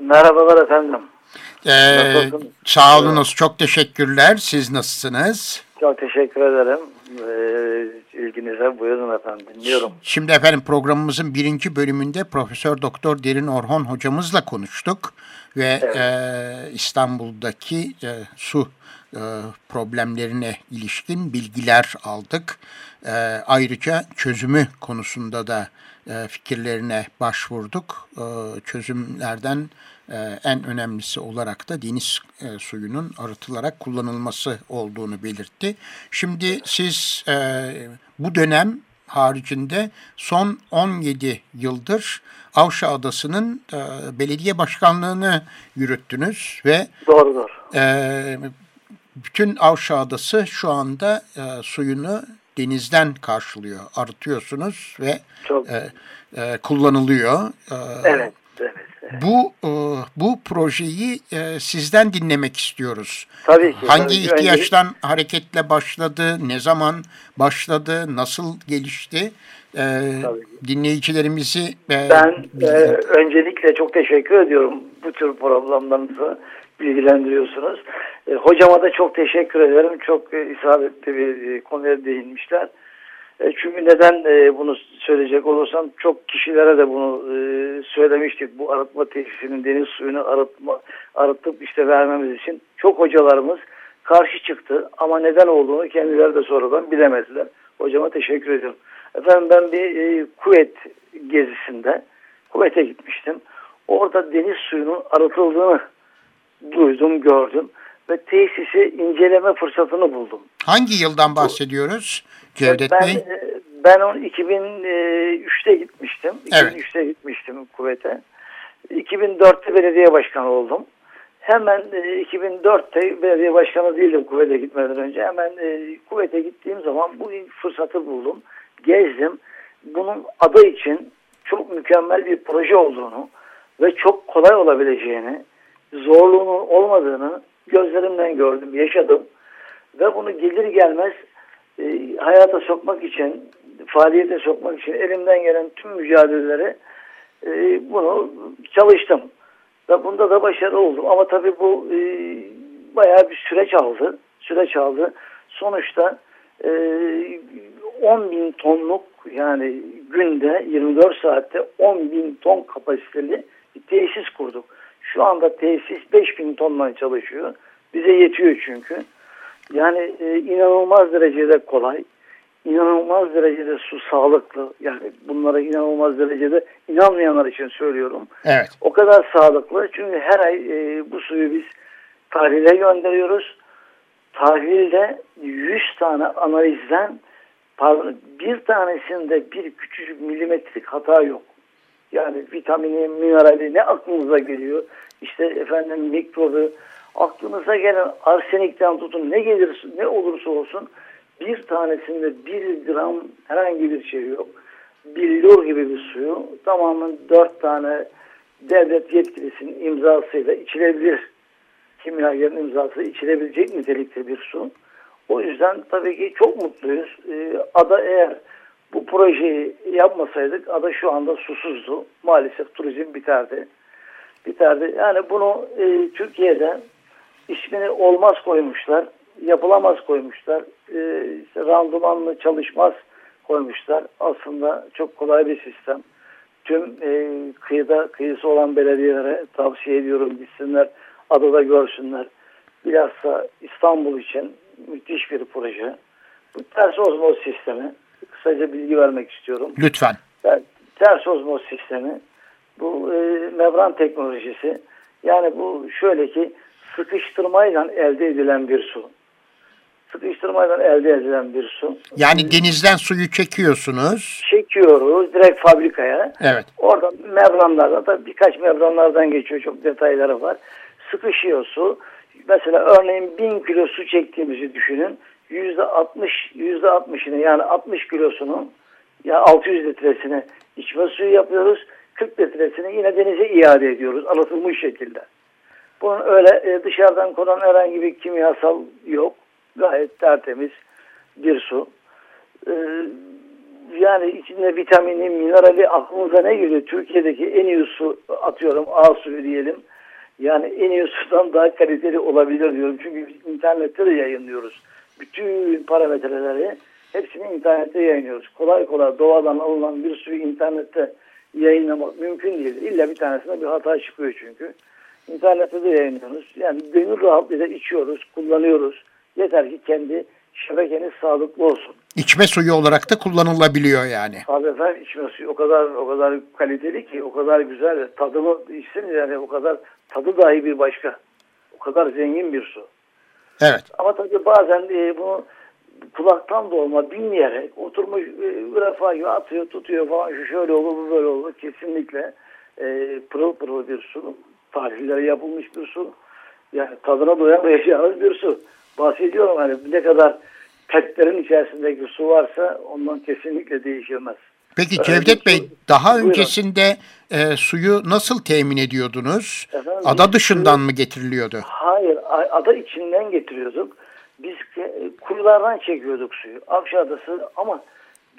[SPEAKER 6] Merhabalar efendim.
[SPEAKER 1] Ee, sağ olunuz. Çok teşekkürler. Siz nasılsınız?
[SPEAKER 6] Çok teşekkür ederim. Ee, ilginize buyurun efendim. Dinliyorum.
[SPEAKER 1] Şimdi efendim programımızın birinci bölümünde Profesör Doktor Derin Orhon hocamızla konuştuk ve evet. e, İstanbul'daki e, su e, problemlerine ilişkin bilgiler aldık. E, ayrıca çözümü konusunda da e, fikirlerine başvurduk. E, çözümlerden e, en önemlisi olarak da deniz e, suyunun arıtılarak kullanılması olduğunu belirtti. Şimdi siz e, bu dönem haricinde son 17 yıldır Avşa Adası'nın e, belediye başkanlığını yürüttünüz ve
[SPEAKER 6] doğrudur.
[SPEAKER 1] E, bütün Avşa Adası şu anda e, suyunu denizden karşılıyor. Arıtıyorsunuz ve Çok. E, e, kullanılıyor.
[SPEAKER 6] E, evet. Evet,
[SPEAKER 1] Bu e, bu projeyi e, sizden dinlemek istiyoruz.
[SPEAKER 6] Tabii ki.
[SPEAKER 1] Hangi
[SPEAKER 6] tabii.
[SPEAKER 1] ihtiyaçtan Önce... hareketle başladı, ne zaman başladı, nasıl gelişti? E, dinleyicilerimizi
[SPEAKER 6] e, ben e, öncelikle çok teşekkür ediyorum bu tür programlarınızı bilgilendiriyorsunuz. E, hocama da çok teşekkür ederim. Çok e, isabetli bir e, konuya değinmişler. E, çünkü neden e, bunu söyleyecek olursam çok kişilere de bunu e, söylemiştik. Bu arıtma tesisinin deniz suyunu arıtma, arıtıp işte vermemiz için çok hocalarımız karşı çıktı. Ama neden olduğunu kendileri de sonradan bilemediler. Hocama teşekkür ediyorum. Efendim ben bir e, kuvvet gezisinde kuvvete gitmiştim. Orada deniz suyunun arıtıldığını duydum, gördüm ve tesisi inceleme fırsatını buldum.
[SPEAKER 1] Hangi yıldan bahsediyoruz Cevdet
[SPEAKER 6] ben,
[SPEAKER 1] Bey?
[SPEAKER 6] E, ben onu 2003'te gitmiştim.
[SPEAKER 1] Evet.
[SPEAKER 6] 2003'te gitmiştim kuvvete. 2004'te belediye başkanı oldum. Hemen 2004'te e, belediye başkanı değildim kuvvete gitmeden önce. Hemen e, kuvvete gittiğim zaman bu fırsatı buldum. Gezdim. Bunun adı için çok mükemmel bir proje olduğunu ve çok kolay olabileceğini, zorluğunun olmadığını gözlerimden gördüm, yaşadım. Ve bunu gelir gelmez e, hayata sokmak için, faaliyete sokmak için elimden gelen tüm mücadeleleri e, bunu çalıştım. Ve bunda da başarılı oldum. Ama tabii bu e, bayağı bir süreç aldı. Süreç aldı. Sonuçta e, 10 bin tonluk yani günde 24 saatte 10 bin ton kapasiteli bir tesis kurduk. Şu anda tesis 5 bin tonla çalışıyor. Bize yetiyor çünkü. Yani e, inanılmaz derecede kolay, inanılmaz derecede su sağlıklı. Yani bunlara inanılmaz derecede inanmayanlar için söylüyorum.
[SPEAKER 1] Evet.
[SPEAKER 6] O kadar sağlıklı çünkü her ay e, bu suyu biz tahlile gönderiyoruz. Tahlilde 100 tane analizden pardon, bir tanesinde bir küçücük milimetrik hata yok. Yani vitamini, minerali ne aklınıza geliyor? İşte efendim mikrobu, aklınıza gelen arsenikten tutun ne gelir ne olursa olsun bir tanesinde bir gram herhangi bir şey yok. Billur gibi bir suyu tamamen dört tane devlet yetkilisinin imzasıyla içilebilir. Kimyagerin imzası içilebilecek nitelikte bir su. O yüzden tabii ki çok mutluyuz. Ee, ada eğer bu projeyi yapmasaydık ada şu anda susuzdu. Maalesef turizm biterdi. Biterdi. Yani bunu e, Türkiye'de ismini olmaz koymuşlar, yapılamaz koymuşlar, e, işte randımanlı çalışmaz koymuşlar. Aslında çok kolay bir sistem. Tüm e, kıyıda kıyısı olan belediyelere tavsiye ediyorum gitsinler, adada görsünler. Bilhassa İstanbul için müthiş bir proje. Bu ters ozmoz sistemi, kısaca bilgi vermek istiyorum.
[SPEAKER 1] Lütfen.
[SPEAKER 6] Yani, ters ozmoz sistemi, bu e, membran teknolojisi, yani bu şöyle ki sıkıştırmayla elde edilen bir su. Sıkıştırmayla elde edilen bir su.
[SPEAKER 1] Yani denizden suyu çekiyorsunuz.
[SPEAKER 6] Çekiyoruz direkt fabrikaya.
[SPEAKER 1] Evet.
[SPEAKER 6] Orada membranlardan da birkaç membranlardan geçiyor çok detayları var. Sıkışıyor su. Mesela örneğin 1000 kilo su çektiğimizi düşünün. %60 %60'ını yani 60 kilosunu ya 600 litresini içme suyu yapıyoruz. 40 litresini yine denize iade ediyoruz. Anlatılmış şekilde. Bunun öyle e, dışarıdan konan herhangi bir kimyasal yok. Gayet tertemiz bir su. E, yani içinde vitamini, minerali aklınıza ne geliyor? Türkiye'deki en iyi su atıyorum A suyu diyelim. Yani en iyi sudan daha kaliteli olabilir diyorum. Çünkü internette de yayınlıyoruz. Bütün parametreleri hepsini internette yayınlıyoruz. Kolay kolay doğadan alınan bir suyu internette yayınlamak mümkün değil. İlla bir tanesinde bir hata çıkıyor çünkü. İnternette de yayınlıyoruz. Yani gönül rahatlığıyla içiyoruz, kullanıyoruz. Yeter ki kendi şebekeniz sağlıklı olsun.
[SPEAKER 1] İçme suyu olarak da kullanılabiliyor yani.
[SPEAKER 6] Abi efendim içme suyu o kadar o kadar kaliteli ki o kadar güzel tadını içseniz yani o kadar tadı dahi bir başka. O kadar zengin bir su.
[SPEAKER 1] Evet.
[SPEAKER 6] Ama tabii bazen e, bunu kulaktan dolma bilmeyerek oturmuş e, rafa gibi atıyor tutuyor falan şu şöyle olur bu böyle olur kesinlikle e, pırıl pırıl bir su tarihleri yapılmış bir su yani tadına doyamayacağınız bir su bahsediyorum hani ne kadar petlerin içerisindeki su varsa ondan kesinlikle değişilmez.
[SPEAKER 1] Peki
[SPEAKER 6] Öyle
[SPEAKER 1] Cevdet Bey daha
[SPEAKER 6] Buyurun.
[SPEAKER 1] öncesinde e, suyu nasıl temin ediyordunuz?
[SPEAKER 6] Efendim,
[SPEAKER 1] Ada dışından mı getiriliyordu?
[SPEAKER 6] Hayır, ada içinden getiriyorduk. Biz ke- kuyulardan çekiyorduk suyu. Akşadası ama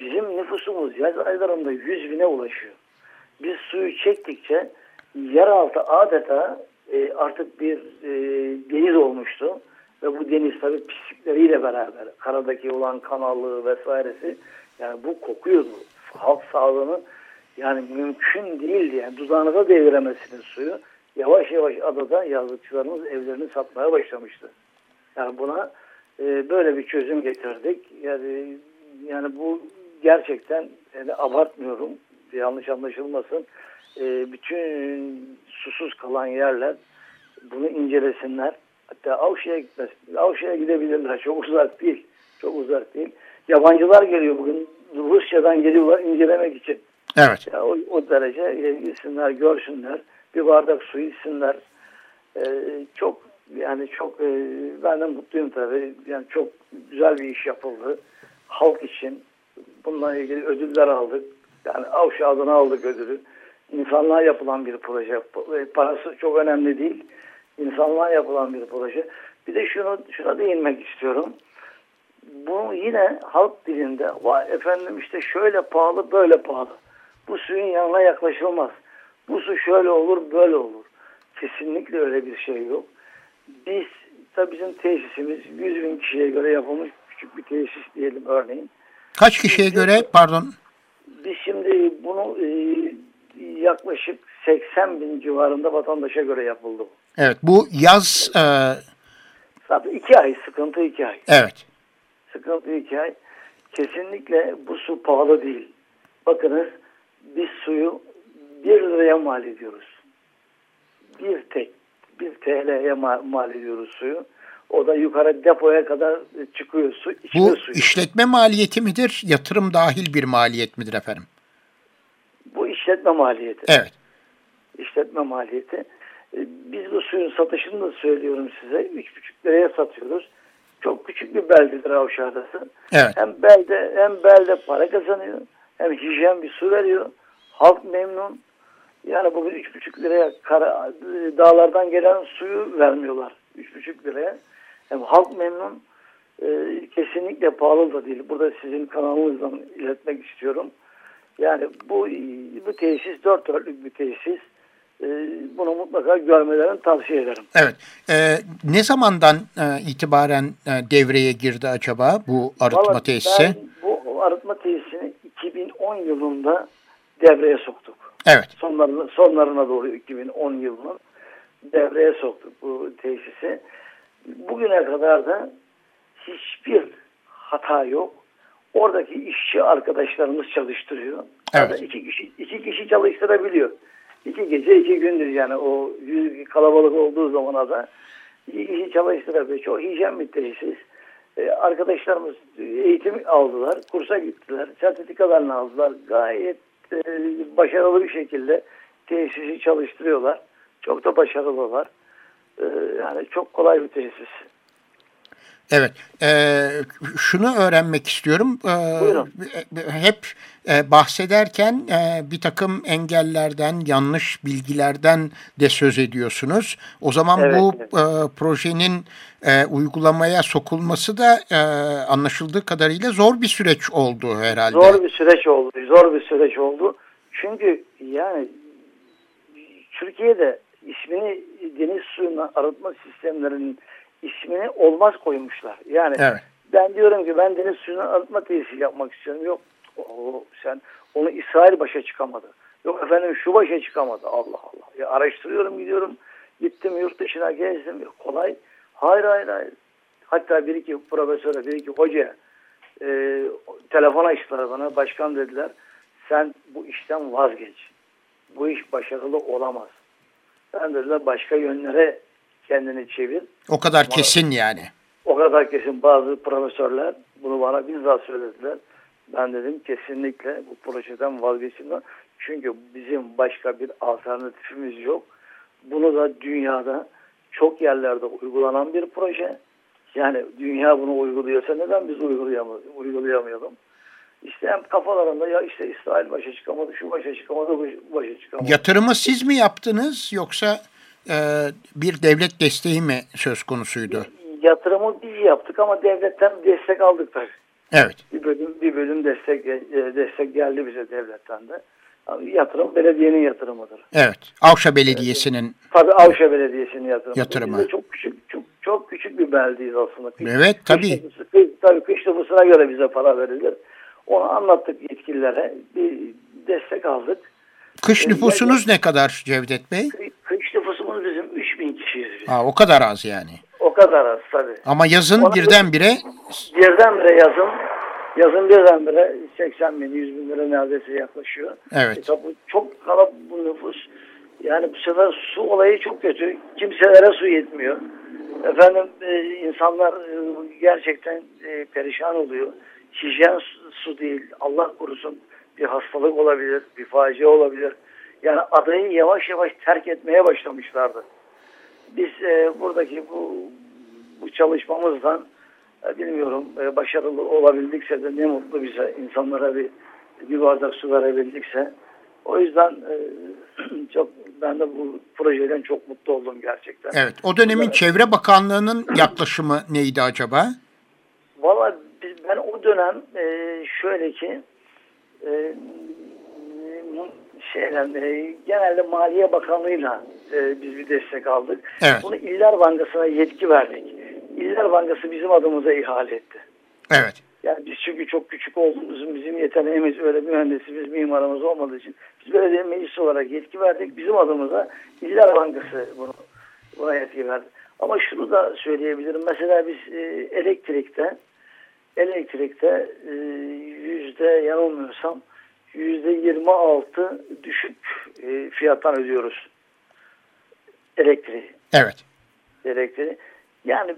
[SPEAKER 6] bizim nüfusumuz yaz aylarında 100 bine ulaşıyor. Biz suyu çektikçe yeraltı adeta e, artık bir e, deniz olmuştu. Ve bu deniz tabii pislikleriyle beraber karadaki olan kanallığı vesairesi yani bu kokuyordu. Halk sağlığını yani mümkün değildi. Yani dudağınıza deviremezsiniz suyu. Yavaş yavaş adada yazlıkçılarımız evlerini satmaya başlamıştı. Yani buna e, böyle bir çözüm getirdik. Yani yani bu gerçekten yani abartmıyorum. Yanlış anlaşılmasın. E, bütün susuz kalan yerler bunu incelesinler. Hatta Avşa'ya gitmesin. Avşa'ya gidebilirler. Çok uzak değil. Çok uzak değil. Yabancılar geliyor bugün. Rusya'dan geliyorlar incelemek için.
[SPEAKER 1] Evet.
[SPEAKER 6] Ya o, o derece e, gitsinler, görsünler. Bir bardak su içsinler. Ee, çok yani çok e, ben de mutluyum tabii. Yani çok güzel bir iş yapıldı. Halk için bununla ilgili ödüller aldık. Yani Avşa adına aldık ödülü. İnsanlığa yapılan bir proje. E, Parası çok önemli değil. İnsanlığa yapılan bir proje. Bir de şunu şuna değinmek istiyorum. Bu yine halk dilinde vay efendim işte şöyle pahalı böyle pahalı. Bu suyun yanına yaklaşılmaz. Bu su şöyle olur böyle olur. Kesinlikle öyle bir şey yok. Biz tabii bizim tesisimiz 100 bin kişiye göre yapılmış küçük bir tesis diyelim örneğin.
[SPEAKER 1] Kaç kişiye göre pardon
[SPEAKER 6] Biz şimdi bunu e, yaklaşık 80 bin civarında vatandaşa göre yapıldı. bu.
[SPEAKER 1] evet bu yaz e,
[SPEAKER 6] Zaten iki ay sıkıntı iki ay.
[SPEAKER 1] evet
[SPEAKER 6] Sıkıntı iki ay. Kesinlikle bu su pahalı değil. Bakınız biz suyu 1 liraya mal ediyoruz. Bir tek, bir TL'ye mal, mal ediyoruz suyu. O da yukarı depoya kadar çıkıyor su,
[SPEAKER 1] bu
[SPEAKER 6] suyu.
[SPEAKER 1] işletme maliyeti midir yatırım dahil bir maliyet midir efendim?
[SPEAKER 6] Bu işletme maliyeti.
[SPEAKER 1] Evet.
[SPEAKER 6] işletme maliyeti. E, Biz bu suyun satışını da söylüyorum size. 3,5 liraya satıyoruz. Çok küçük bir beldedir Avşa Adası.
[SPEAKER 1] Evet.
[SPEAKER 6] Hem belde hem belde para kazanıyor. Hem hijyen bir su veriyor. Halk memnun. Yani bugün 3,5 liraya kara, dağlardan gelen suyu vermiyorlar. 3,5 liraya. Hem halk memnun. E, kesinlikle pahalı da değil. Burada sizin kanalınızdan iletmek istiyorum. Yani bu bu tesis dört dörtlük bir tesis. E, bunu mutlaka görmelerini tavsiye ederim.
[SPEAKER 1] Evet. E, ne zamandan e, itibaren e, devreye girdi acaba bu arıtma
[SPEAKER 6] Vallahi
[SPEAKER 1] tesisi?
[SPEAKER 6] Bu arıtma tesisini 2010 yılında devreye soktuk.
[SPEAKER 1] Evet.
[SPEAKER 6] Sonlarına, sonlarına doğru 2010 yılının devreye soktuk bu tesisi. Bugüne kadar da hiçbir hata yok. Oradaki işçi arkadaşlarımız çalıştırıyor.
[SPEAKER 1] Evet.
[SPEAKER 6] Hatta iki kişi, iki kişi çalıştırabiliyor. İki gece iki gündür yani o yüz kalabalık olduğu zamana da iki kişi çalıştırabiliyor. Çok hijyen tesis. Ee, arkadaşlarımız eğitim aldılar, kursa gittiler, sertifikalarını aldılar. Gayet e, başarılı bir şekilde tesisi çalıştırıyorlar. Çok da başarılılar. Ee, yani çok kolay bir tesis.
[SPEAKER 1] Evet, e, şunu öğrenmek istiyorum. E,
[SPEAKER 6] Buyurun.
[SPEAKER 1] Hep e, bahsederken e, bir takım engellerden, yanlış bilgilerden de söz ediyorsunuz. O zaman
[SPEAKER 6] Evet,
[SPEAKER 1] bu
[SPEAKER 6] evet.
[SPEAKER 1] e, projenin e, uygulamaya sokulması da e, anlaşıldığı kadarıyla zor bir süreç oldu herhalde.
[SPEAKER 6] Zor bir süreç oldu. Zor bir süreç oldu. Çünkü yani Türkiye'de ismini deniz suyundan arıtma sistemlerinin ismini olmaz koymuşlar. Yani
[SPEAKER 1] Evet.
[SPEAKER 6] ben diyorum ki ben deniz suyundan arıtma tesisi yapmak istiyorum. Yok o, sen onu İsrail başa çıkamadı. Yok efendim şu başa çıkamadı. Allah Allah. Ya araştırıyorum gidiyorum. Gittim yurt dışına gezdim. Yok, kolay. Hayır hayır hayır. Hatta bir iki profesöre, bir iki hoca e, telefon açtılar bana. Başkan dediler sen bu işten vazgeç. Bu iş başarılı olamaz. Ben dediler başka yönlere kendini çevir.
[SPEAKER 1] O kadar kesin yani.
[SPEAKER 6] O kadar kesin bazı profesörler bunu bana bizzat söylediler. Ben dedim kesinlikle bu projeden vazgeçin. Çünkü bizim başka bir alternatifimiz yok. Bunu da dünyada çok yerlerde uygulanan bir proje. Yani dünya bunu uyguluyorsa neden biz uygulayamayalım? İşte hem kafalarında ya işte İsrail başa çıkamadı, şu başa çıkamadı, bu başa çıkamadı.
[SPEAKER 1] Yatırımı siz mi yaptınız yoksa bir devlet desteği mi söz konusuydu?
[SPEAKER 6] Yatırımı biz yaptık ama devletten destek aldık tabii.
[SPEAKER 1] Evet.
[SPEAKER 6] Bir bölüm bir bölüm destek e, destek geldi bize devletten de. Yatırım belediyenin yatırımıdır.
[SPEAKER 1] Evet. Avşa Belediyesi'nin
[SPEAKER 6] Tabii Avşa Belediyesi'nin yatırımı.
[SPEAKER 1] Yatırımı.
[SPEAKER 6] Biz de çok küçük çok çok küçük bir beldeyiz aslında. Kış-
[SPEAKER 1] Evet,
[SPEAKER 6] kış
[SPEAKER 1] tabii.
[SPEAKER 6] nüfusu- kış- tabii kış nüfusuna göre bize para verilir. Onu anlattık yetkililere. Bir destek aldık.
[SPEAKER 1] kış
[SPEAKER 6] Evet,
[SPEAKER 1] nüfusunuz ne kadar Cevdet Bey?
[SPEAKER 6] Kı- Kış nüfusumuz bizim 3000 kişiyiz biz.
[SPEAKER 1] Ha, o kadar az yani.
[SPEAKER 6] O kadar az tabii.
[SPEAKER 1] Ama yazın
[SPEAKER 6] Ona-
[SPEAKER 1] birdenbire
[SPEAKER 6] Birdenbire yazın, yazın birdenbire 80 bin, 100 bin lira neredeyse yaklaşıyor.
[SPEAKER 1] Evet.
[SPEAKER 6] E çok kalabalık bu nüfus. Yani bu sefer su olayı çok kötü. Kimselere su yetmiyor. Efendim e, insanlar e, gerçekten e, perişan oluyor. Hijyen su, su değil. Allah korusun bir hastalık olabilir, bir facia olabilir. Yani adayı yavaş yavaş terk etmeye başlamışlardı. Biz e, buradaki bu bu çalışmamızdan e, bilmiyorum e, başarılı olabildikse de ne mutlu bize insanlara bir bir bardak su verebildikse. O yüzden e, çok ben de bu projeden çok mutlu oldum gerçekten.
[SPEAKER 1] evet o dönemin Çevre Bakanlığı'nın yaklaşımı neydi acaba?
[SPEAKER 6] Valla ben o dönem e, şöyle ki e, şeyden, e, genelde Maliye Bakanlığı'yla e, biz bir destek aldık.
[SPEAKER 1] Evet.
[SPEAKER 6] Bunu İller Bankası'na yetki verdik. İller Bankası bizim adımıza ihale etti.
[SPEAKER 1] Evet.
[SPEAKER 6] Yani biz çünkü çok küçük olduğumuz bizim yeteneğimiz öyle mühendisimiz, mimarımız olmadığı için biz belediye meclisi olarak yetki verdik. Bizim adımıza İller Bankası bunu buna yetki verdi. Ama şunu da söyleyebilirim. Mesela biz e, elektrikte elektrikte e, yüzde yanılmıyorsam 26 düşük e, fiyattan ödüyoruz elektriği
[SPEAKER 1] Evet.
[SPEAKER 6] elektriği. Yani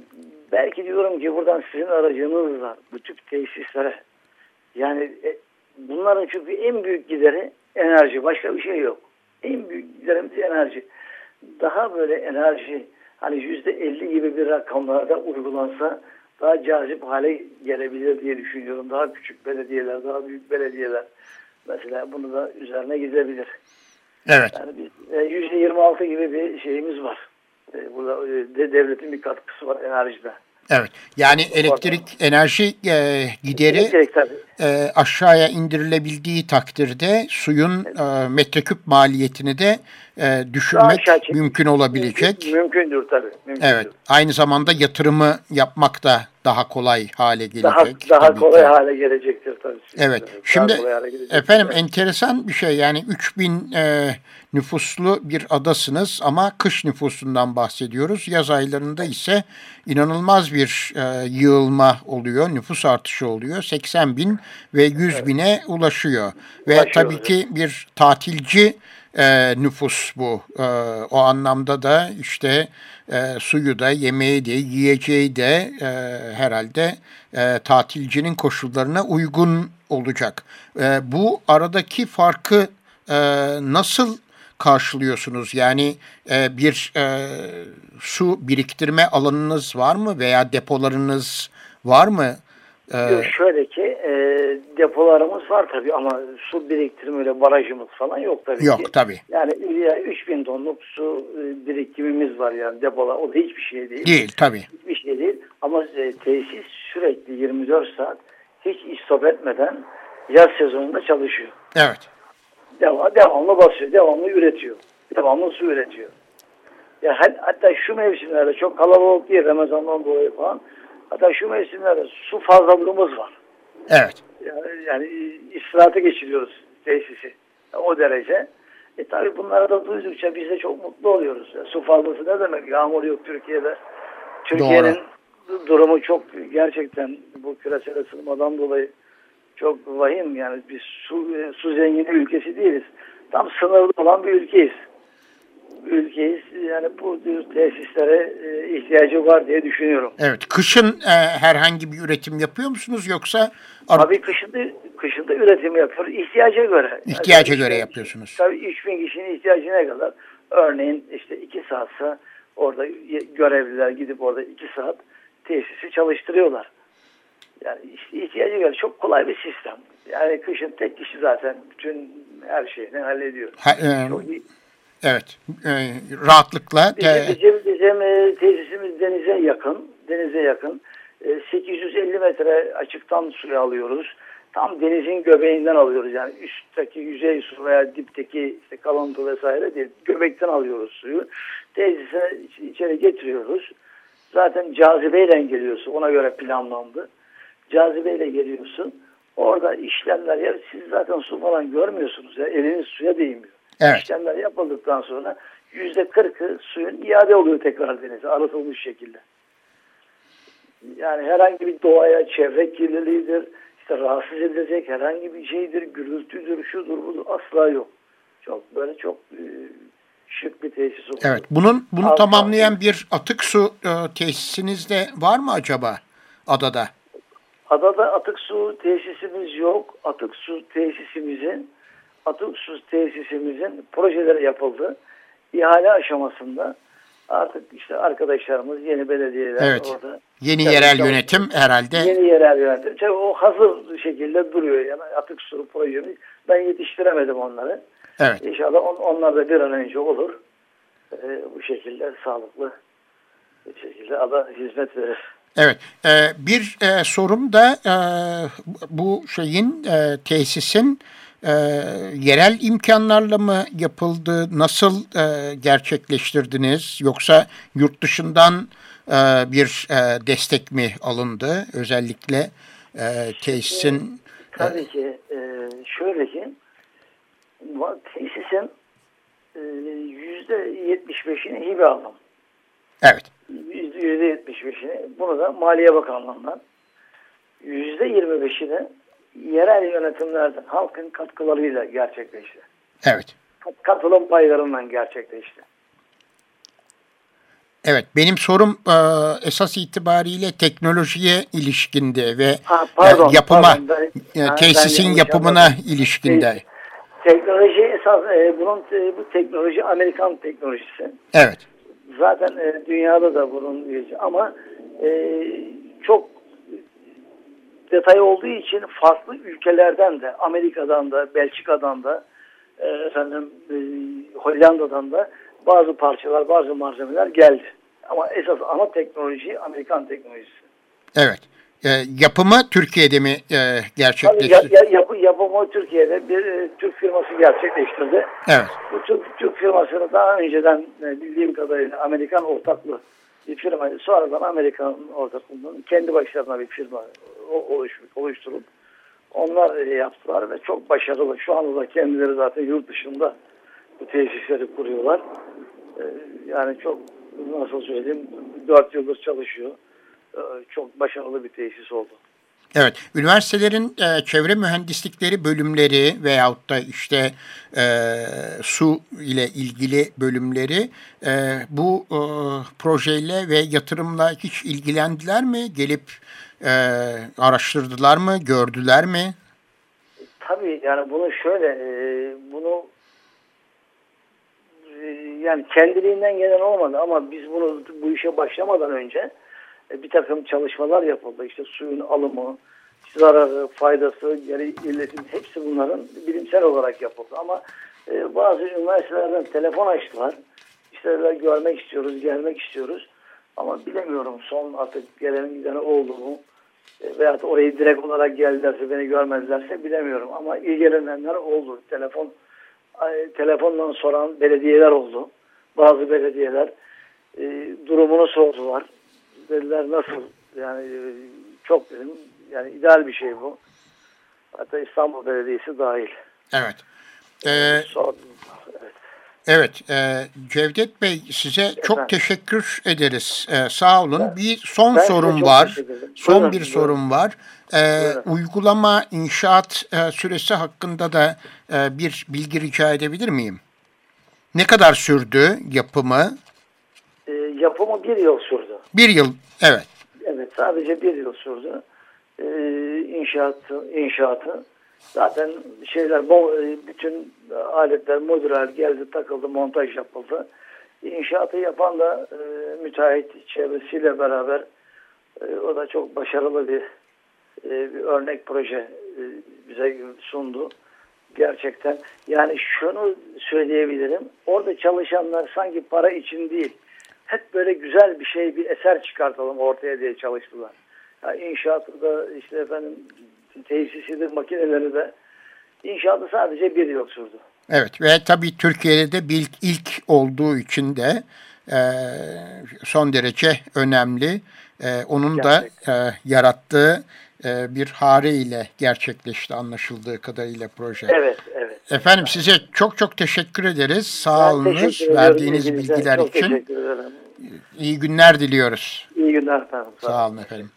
[SPEAKER 6] belki diyorum ki buradan sizin aracınızla bu tip tesislere yani e, bunların çünkü en büyük gideri enerji. Başka bir şey yok. En büyük giderimiz enerji. Daha böyle enerji hani yüzde elli gibi bir rakamlarda uygulansa daha cazip hale gelebilir diye düşünüyorum. Daha küçük belediyeler, daha büyük belediyeler mesela bunu da üzerine gidebilir.
[SPEAKER 1] Evet.
[SPEAKER 6] Yani biz e, yüzde yirmi altı gibi bir şeyimiz var. E, Burada e, de, devletin bir katkısı var enerjide.
[SPEAKER 1] Evet. Yani elektrik enerji e, gideri
[SPEAKER 6] Elektrik tabii.
[SPEAKER 1] E, aşağıya indirilebildiği takdirde suyun e, metreküp maliyetini de e, düşürmek mümkün olabilecek.
[SPEAKER 6] Mümkün, mümkündür tabii. Mümkündür.
[SPEAKER 1] Evet. Aynı zamanda yatırımı yapmak da daha kolay hale gelecek.
[SPEAKER 6] Daha, daha kolay
[SPEAKER 1] ki.
[SPEAKER 6] hale gelecektir tabii.
[SPEAKER 1] Evet.
[SPEAKER 6] Daha
[SPEAKER 1] Şimdi efendim enteresan bir şey yani 3000 e, nüfuslu bir adasınız ama kış nüfusundan bahsediyoruz. Yaz aylarında ise inanılmaz bir e, yığılma oluyor, nüfus artışı oluyor. 80 bin ve 100 bine ulaşıyor. Ve
[SPEAKER 6] Ulaşıyor,
[SPEAKER 1] tabii ki bir tatilci e, nüfus bu. E, o anlamda da işte e, suyu da, yemeği de, yiyeceği de e, herhalde e, tatilcinin koşullarına uygun olacak. E, bu aradaki farkı e, nasıl karşılıyorsunuz? Yani e, bir e, su biriktirme alanınız var mı veya depolarınız var mı?
[SPEAKER 6] Ee, şöyle ki e, depolarımız var tabii ama su biriktirmeyle barajımız falan yok tabii
[SPEAKER 1] yok,
[SPEAKER 6] ki.
[SPEAKER 1] Yok tabii.
[SPEAKER 6] Yani ya 3000 tonluk su e, birikimimiz var yani depolar. O da hiçbir şey değil.
[SPEAKER 1] Değil tabii.
[SPEAKER 6] Hiçbir şey değil ama e, tesis sürekli 24 saat hiç istop etmeden yaz sezonunda çalışıyor.
[SPEAKER 1] Evet.
[SPEAKER 6] Devam, devamlı basıyor, devamlı üretiyor. Devamlı su üretiyor. Ya hatta şu mevsimlerde çok kalabalık değil Ramazan'dan dolayı falan Hatta şu mevsimlerde su fazlalığımız var.
[SPEAKER 1] Evet.
[SPEAKER 6] Yani, yani istirahate geçiriyoruz tesisi. O derece. E tabi bunları da duydukça biz de çok mutlu oluyoruz. Yani su fazlası ne demek? Yağmur yok Türkiye'de. Türkiye'nin durumu çok gerçekten bu küresel ısınmadan dolayı çok vahim. Yani biz su, su zengini ülkesi değiliz. Tam sınırlı olan bir ülkeyiz ülkeyiz. Yani bu tesislere e, ihtiyacı var diye düşünüyorum.
[SPEAKER 1] Evet. Kışın e, herhangi bir üretim yapıyor musunuz yoksa?
[SPEAKER 6] Tabii kışında, kışında üretim yapıyoruz. İhtiyaca göre.
[SPEAKER 1] İhtiyaca yani göre yapıyorsunuz.
[SPEAKER 6] Tabii 3000 kişinin ihtiyacına kadar. Örneğin işte 2 saatse orada görevliler gidip orada 2 saat tesisi çalıştırıyorlar. Yani işte ihtiyaca göre çok kolay bir sistem. Yani kışın tek kişi zaten bütün her şeyini hallediyor.
[SPEAKER 1] Ha, e, çok iyi Evet, e, rahatlıkla.
[SPEAKER 6] Bizim, bizim, bizim e, tesisimiz denize yakın, denize yakın. E, 850 metre açıktan suyu alıyoruz. Tam denizin göbeğinden alıyoruz. Yani üstteki yüzey su veya dipteki işte kalıntı vesaire değil. Göbekten alıyoruz suyu. Tesise içeri getiriyoruz. Zaten cazibeyle geliyorsun. Ona göre planlandı. Cazibeyle geliyorsun. Orada işlemler yer. Siz zaten su falan görmüyorsunuz. Ya. Eliniz suya değmiyor. Evet. İşlemler yapıldıktan sonra yüzde kırkı suyun iade oluyor tekrar denize arıtılmış şekilde. Yani herhangi bir doğaya çevre kirliliğidir, işte rahatsız edecek herhangi bir şeydir, gürültüdür, şudur budur asla yok. Çok böyle çok e, şık bir tesis oldu.
[SPEAKER 1] Evet. Bunun bunu Alt tamamlayan bir atık su e, tesisiniz de var mı acaba adada?
[SPEAKER 6] Adada atık su tesisimiz yok. Atık su tesisimizin atık su tesisimizin projeleri yapıldı. İhale aşamasında artık işte arkadaşlarımız yeni belediyeler
[SPEAKER 1] evet. orada. Yeni yerel tabii, yönetim herhalde.
[SPEAKER 6] Yeni yerel yönetim. Tabii o hazır şekilde duruyor. Yani atık su projemiz. Ben yetiştiremedim onları.
[SPEAKER 1] Evet.
[SPEAKER 6] İnşallah on, onlar da bir an önce olur. Ee, bu şekilde sağlıklı bir şekilde ada hizmet verir.
[SPEAKER 1] Evet, e, bir e, sorum da e, bu şeyin e, tesisin e, yerel imkanlarla mı yapıldı? Nasıl e, gerçekleştirdiniz? Yoksa yurt dışından e, bir e, destek mi alındı? Özellikle e, tesisin...
[SPEAKER 6] E, tabii ki. E, şöyle ki tesisin e, yüzde yetmiş beşini hibe aldım.
[SPEAKER 1] Evet.
[SPEAKER 6] Yüzde yetmiş beşini. Bunu da Maliye Bakanlığı'ndan. Yüzde yirmi beşini yerel yönetimlerden halkın katkılarıyla gerçekleşti.
[SPEAKER 1] Evet.
[SPEAKER 6] Katılım paylarından gerçekleşti.
[SPEAKER 1] Evet, benim sorum e, esas itibariyle teknolojiye ilişkinde ve
[SPEAKER 6] ha, pardon,
[SPEAKER 1] e, yapıma,
[SPEAKER 6] pardon,
[SPEAKER 1] ben, e, tesisin ben yapımına ilişkinde.
[SPEAKER 6] Teknoloji esas, e, bunun e, bu teknoloji Amerikan teknolojisi.
[SPEAKER 1] Evet.
[SPEAKER 6] Zaten e, dünyada da bunun ama e, detay olduğu için farklı ülkelerden de Amerika'dan da Belçika'dan da e, efendim e, Hollanda'dan da bazı parçalar bazı malzemeler geldi. Ama esas ana teknoloji Amerikan teknolojisi.
[SPEAKER 1] Evet. E, yapımı Türkiye'de mi e, gerçekleşti?
[SPEAKER 6] Ya, ya, yapı, yapımı Türkiye'de bir e, Türk firması gerçekleştirdi.
[SPEAKER 1] Evet.
[SPEAKER 6] Bu Türk, Türk firmasını daha önceden e, bildiğim kadarıyla Amerikan ortaklı bir firmaydı. Sonradan Amerikan ortaklığından kendi başlarına bir firma oluş, oluşturup onlar e, yaptılar ve çok başarılı. Şu anda da kendileri zaten yurt dışında bu tesisleri kuruyorlar. E, yani çok nasıl söyleyeyim dört yıldır çalışıyor. E, çok başarılı bir tesis oldu.
[SPEAKER 1] Evet, üniversitelerin e, çevre mühendislikleri bölümleri veyahut da işte e, su ile ilgili bölümleri e, bu e, projeyle ve yatırımla hiç ilgilendiler mi? Gelip e, araştırdılar mı, gördüler mi?
[SPEAKER 6] Tabii yani bunu şöyle, e, bunu yani kendiliğinden gelen olmadı ama biz bunu bu işe başlamadan önce e, bir takım çalışmalar yapıldı. İşte suyun alımı, zararı, faydası, geri iletim hepsi bunların bilimsel olarak yapıldı. Ama e, bazı üniversitelerden telefon açtılar. İşte görmek istiyoruz, gelmek istiyoruz. Ama bilemiyorum son artık gelen giden oldu mu? E, veyahut orayı direkt olarak geldilerse beni görmezlerse bilemiyorum. Ama ilgilenenler oldu. Telefon telefonla soran belediyeler oldu. Bazı belediyeler e, durumunu sordular. Dediler nasıl? Yani e, çok dedim. Yani ideal bir şey bu. Hatta İstanbul Belediyesi dahil.
[SPEAKER 1] Evet. Ee, Sordum. Evet. Evet, e, Cevdet Bey size Efendim? çok teşekkür ederiz. E, sağ olun. Ben, bir son ben sorun var. Son buyurun, bir buyurun. sorun var. E, uygulama inşaat e, süresi hakkında da e, bir bilgi rica edebilir miyim? Ne kadar sürdü yapımı?
[SPEAKER 6] E, yapımı bir yıl sürdü.
[SPEAKER 1] Bir yıl, evet.
[SPEAKER 6] Evet, sadece bir yıl sürdü. E, inşaatı, inşaatı Zaten şeyler e, bütün aletler modüler geldi takıldı montaj yapıldı. İnşaatı yapan da e, müteahhit çevresiyle beraber e, o da çok başarılı bir, e, bir örnek proje e, bize sundu. Gerçekten yani şunu söyleyebilirim. Orada çalışanlar sanki para için değil hep böyle güzel bir şey bir eser çıkartalım ortaya diye çalıştılar. Yani inşaatı da işte efendim tesisidir, makineleri de inşaatı sadece bir yıl sürdü.
[SPEAKER 1] Evet ve tabii Türkiye'de de ilk, ilk olduğu için de e, son derece önemli. E, onun Gerçekten. da e, yarattığı bir hare ile gerçekleşti anlaşıldığı kadarıyla proje.
[SPEAKER 6] Evet, evet.
[SPEAKER 1] Efendim size çok çok teşekkür ederiz. Sağ olunuz verdiğiniz bilgiler çok için. İyi günler diliyoruz.
[SPEAKER 6] İyi günler efendim.
[SPEAKER 1] Sağ, Sağ olun efendim.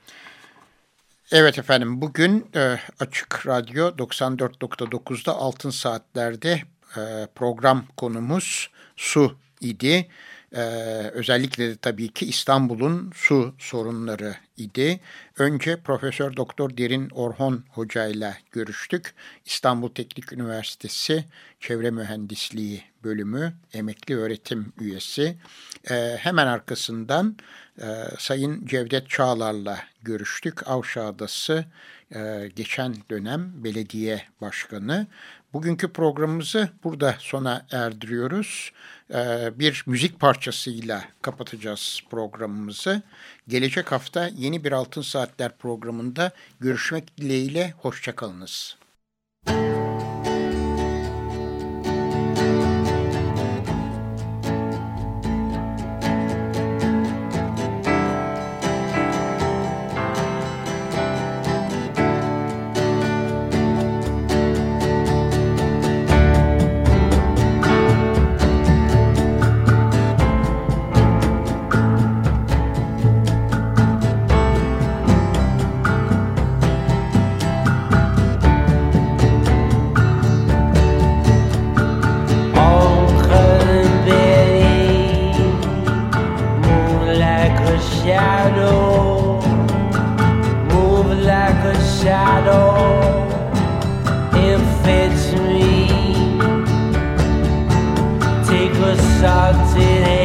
[SPEAKER 1] Evet efendim bugün e, Açık Radyo 94.9'da Altın Saatler'de e, program konumuz su idi. Ee, özellikle de tabii ki İstanbul'un su sorunları idi. Önce Profesör Doktor Derin Orhon Hoca ile görüştük. İstanbul Teknik Üniversitesi Çevre Mühendisliği bölümü emekli öğretim üyesi. Ee, hemen arkasından e, Sayın Cevdet Çağlar'la görüştük. Avşa Adası e, geçen dönem belediye başkanı. Bugünkü programımızı burada sona erdiriyoruz. Ee, bir müzik parçasıyla kapatacağız programımızı. Gelecek hafta yeni bir Altın Saatler programında görüşmek dileğiyle. Hoşçakalınız.
[SPEAKER 3] a shadow, move like a shadow. It fits me. Take a.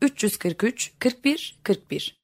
[SPEAKER 7] 343 41 41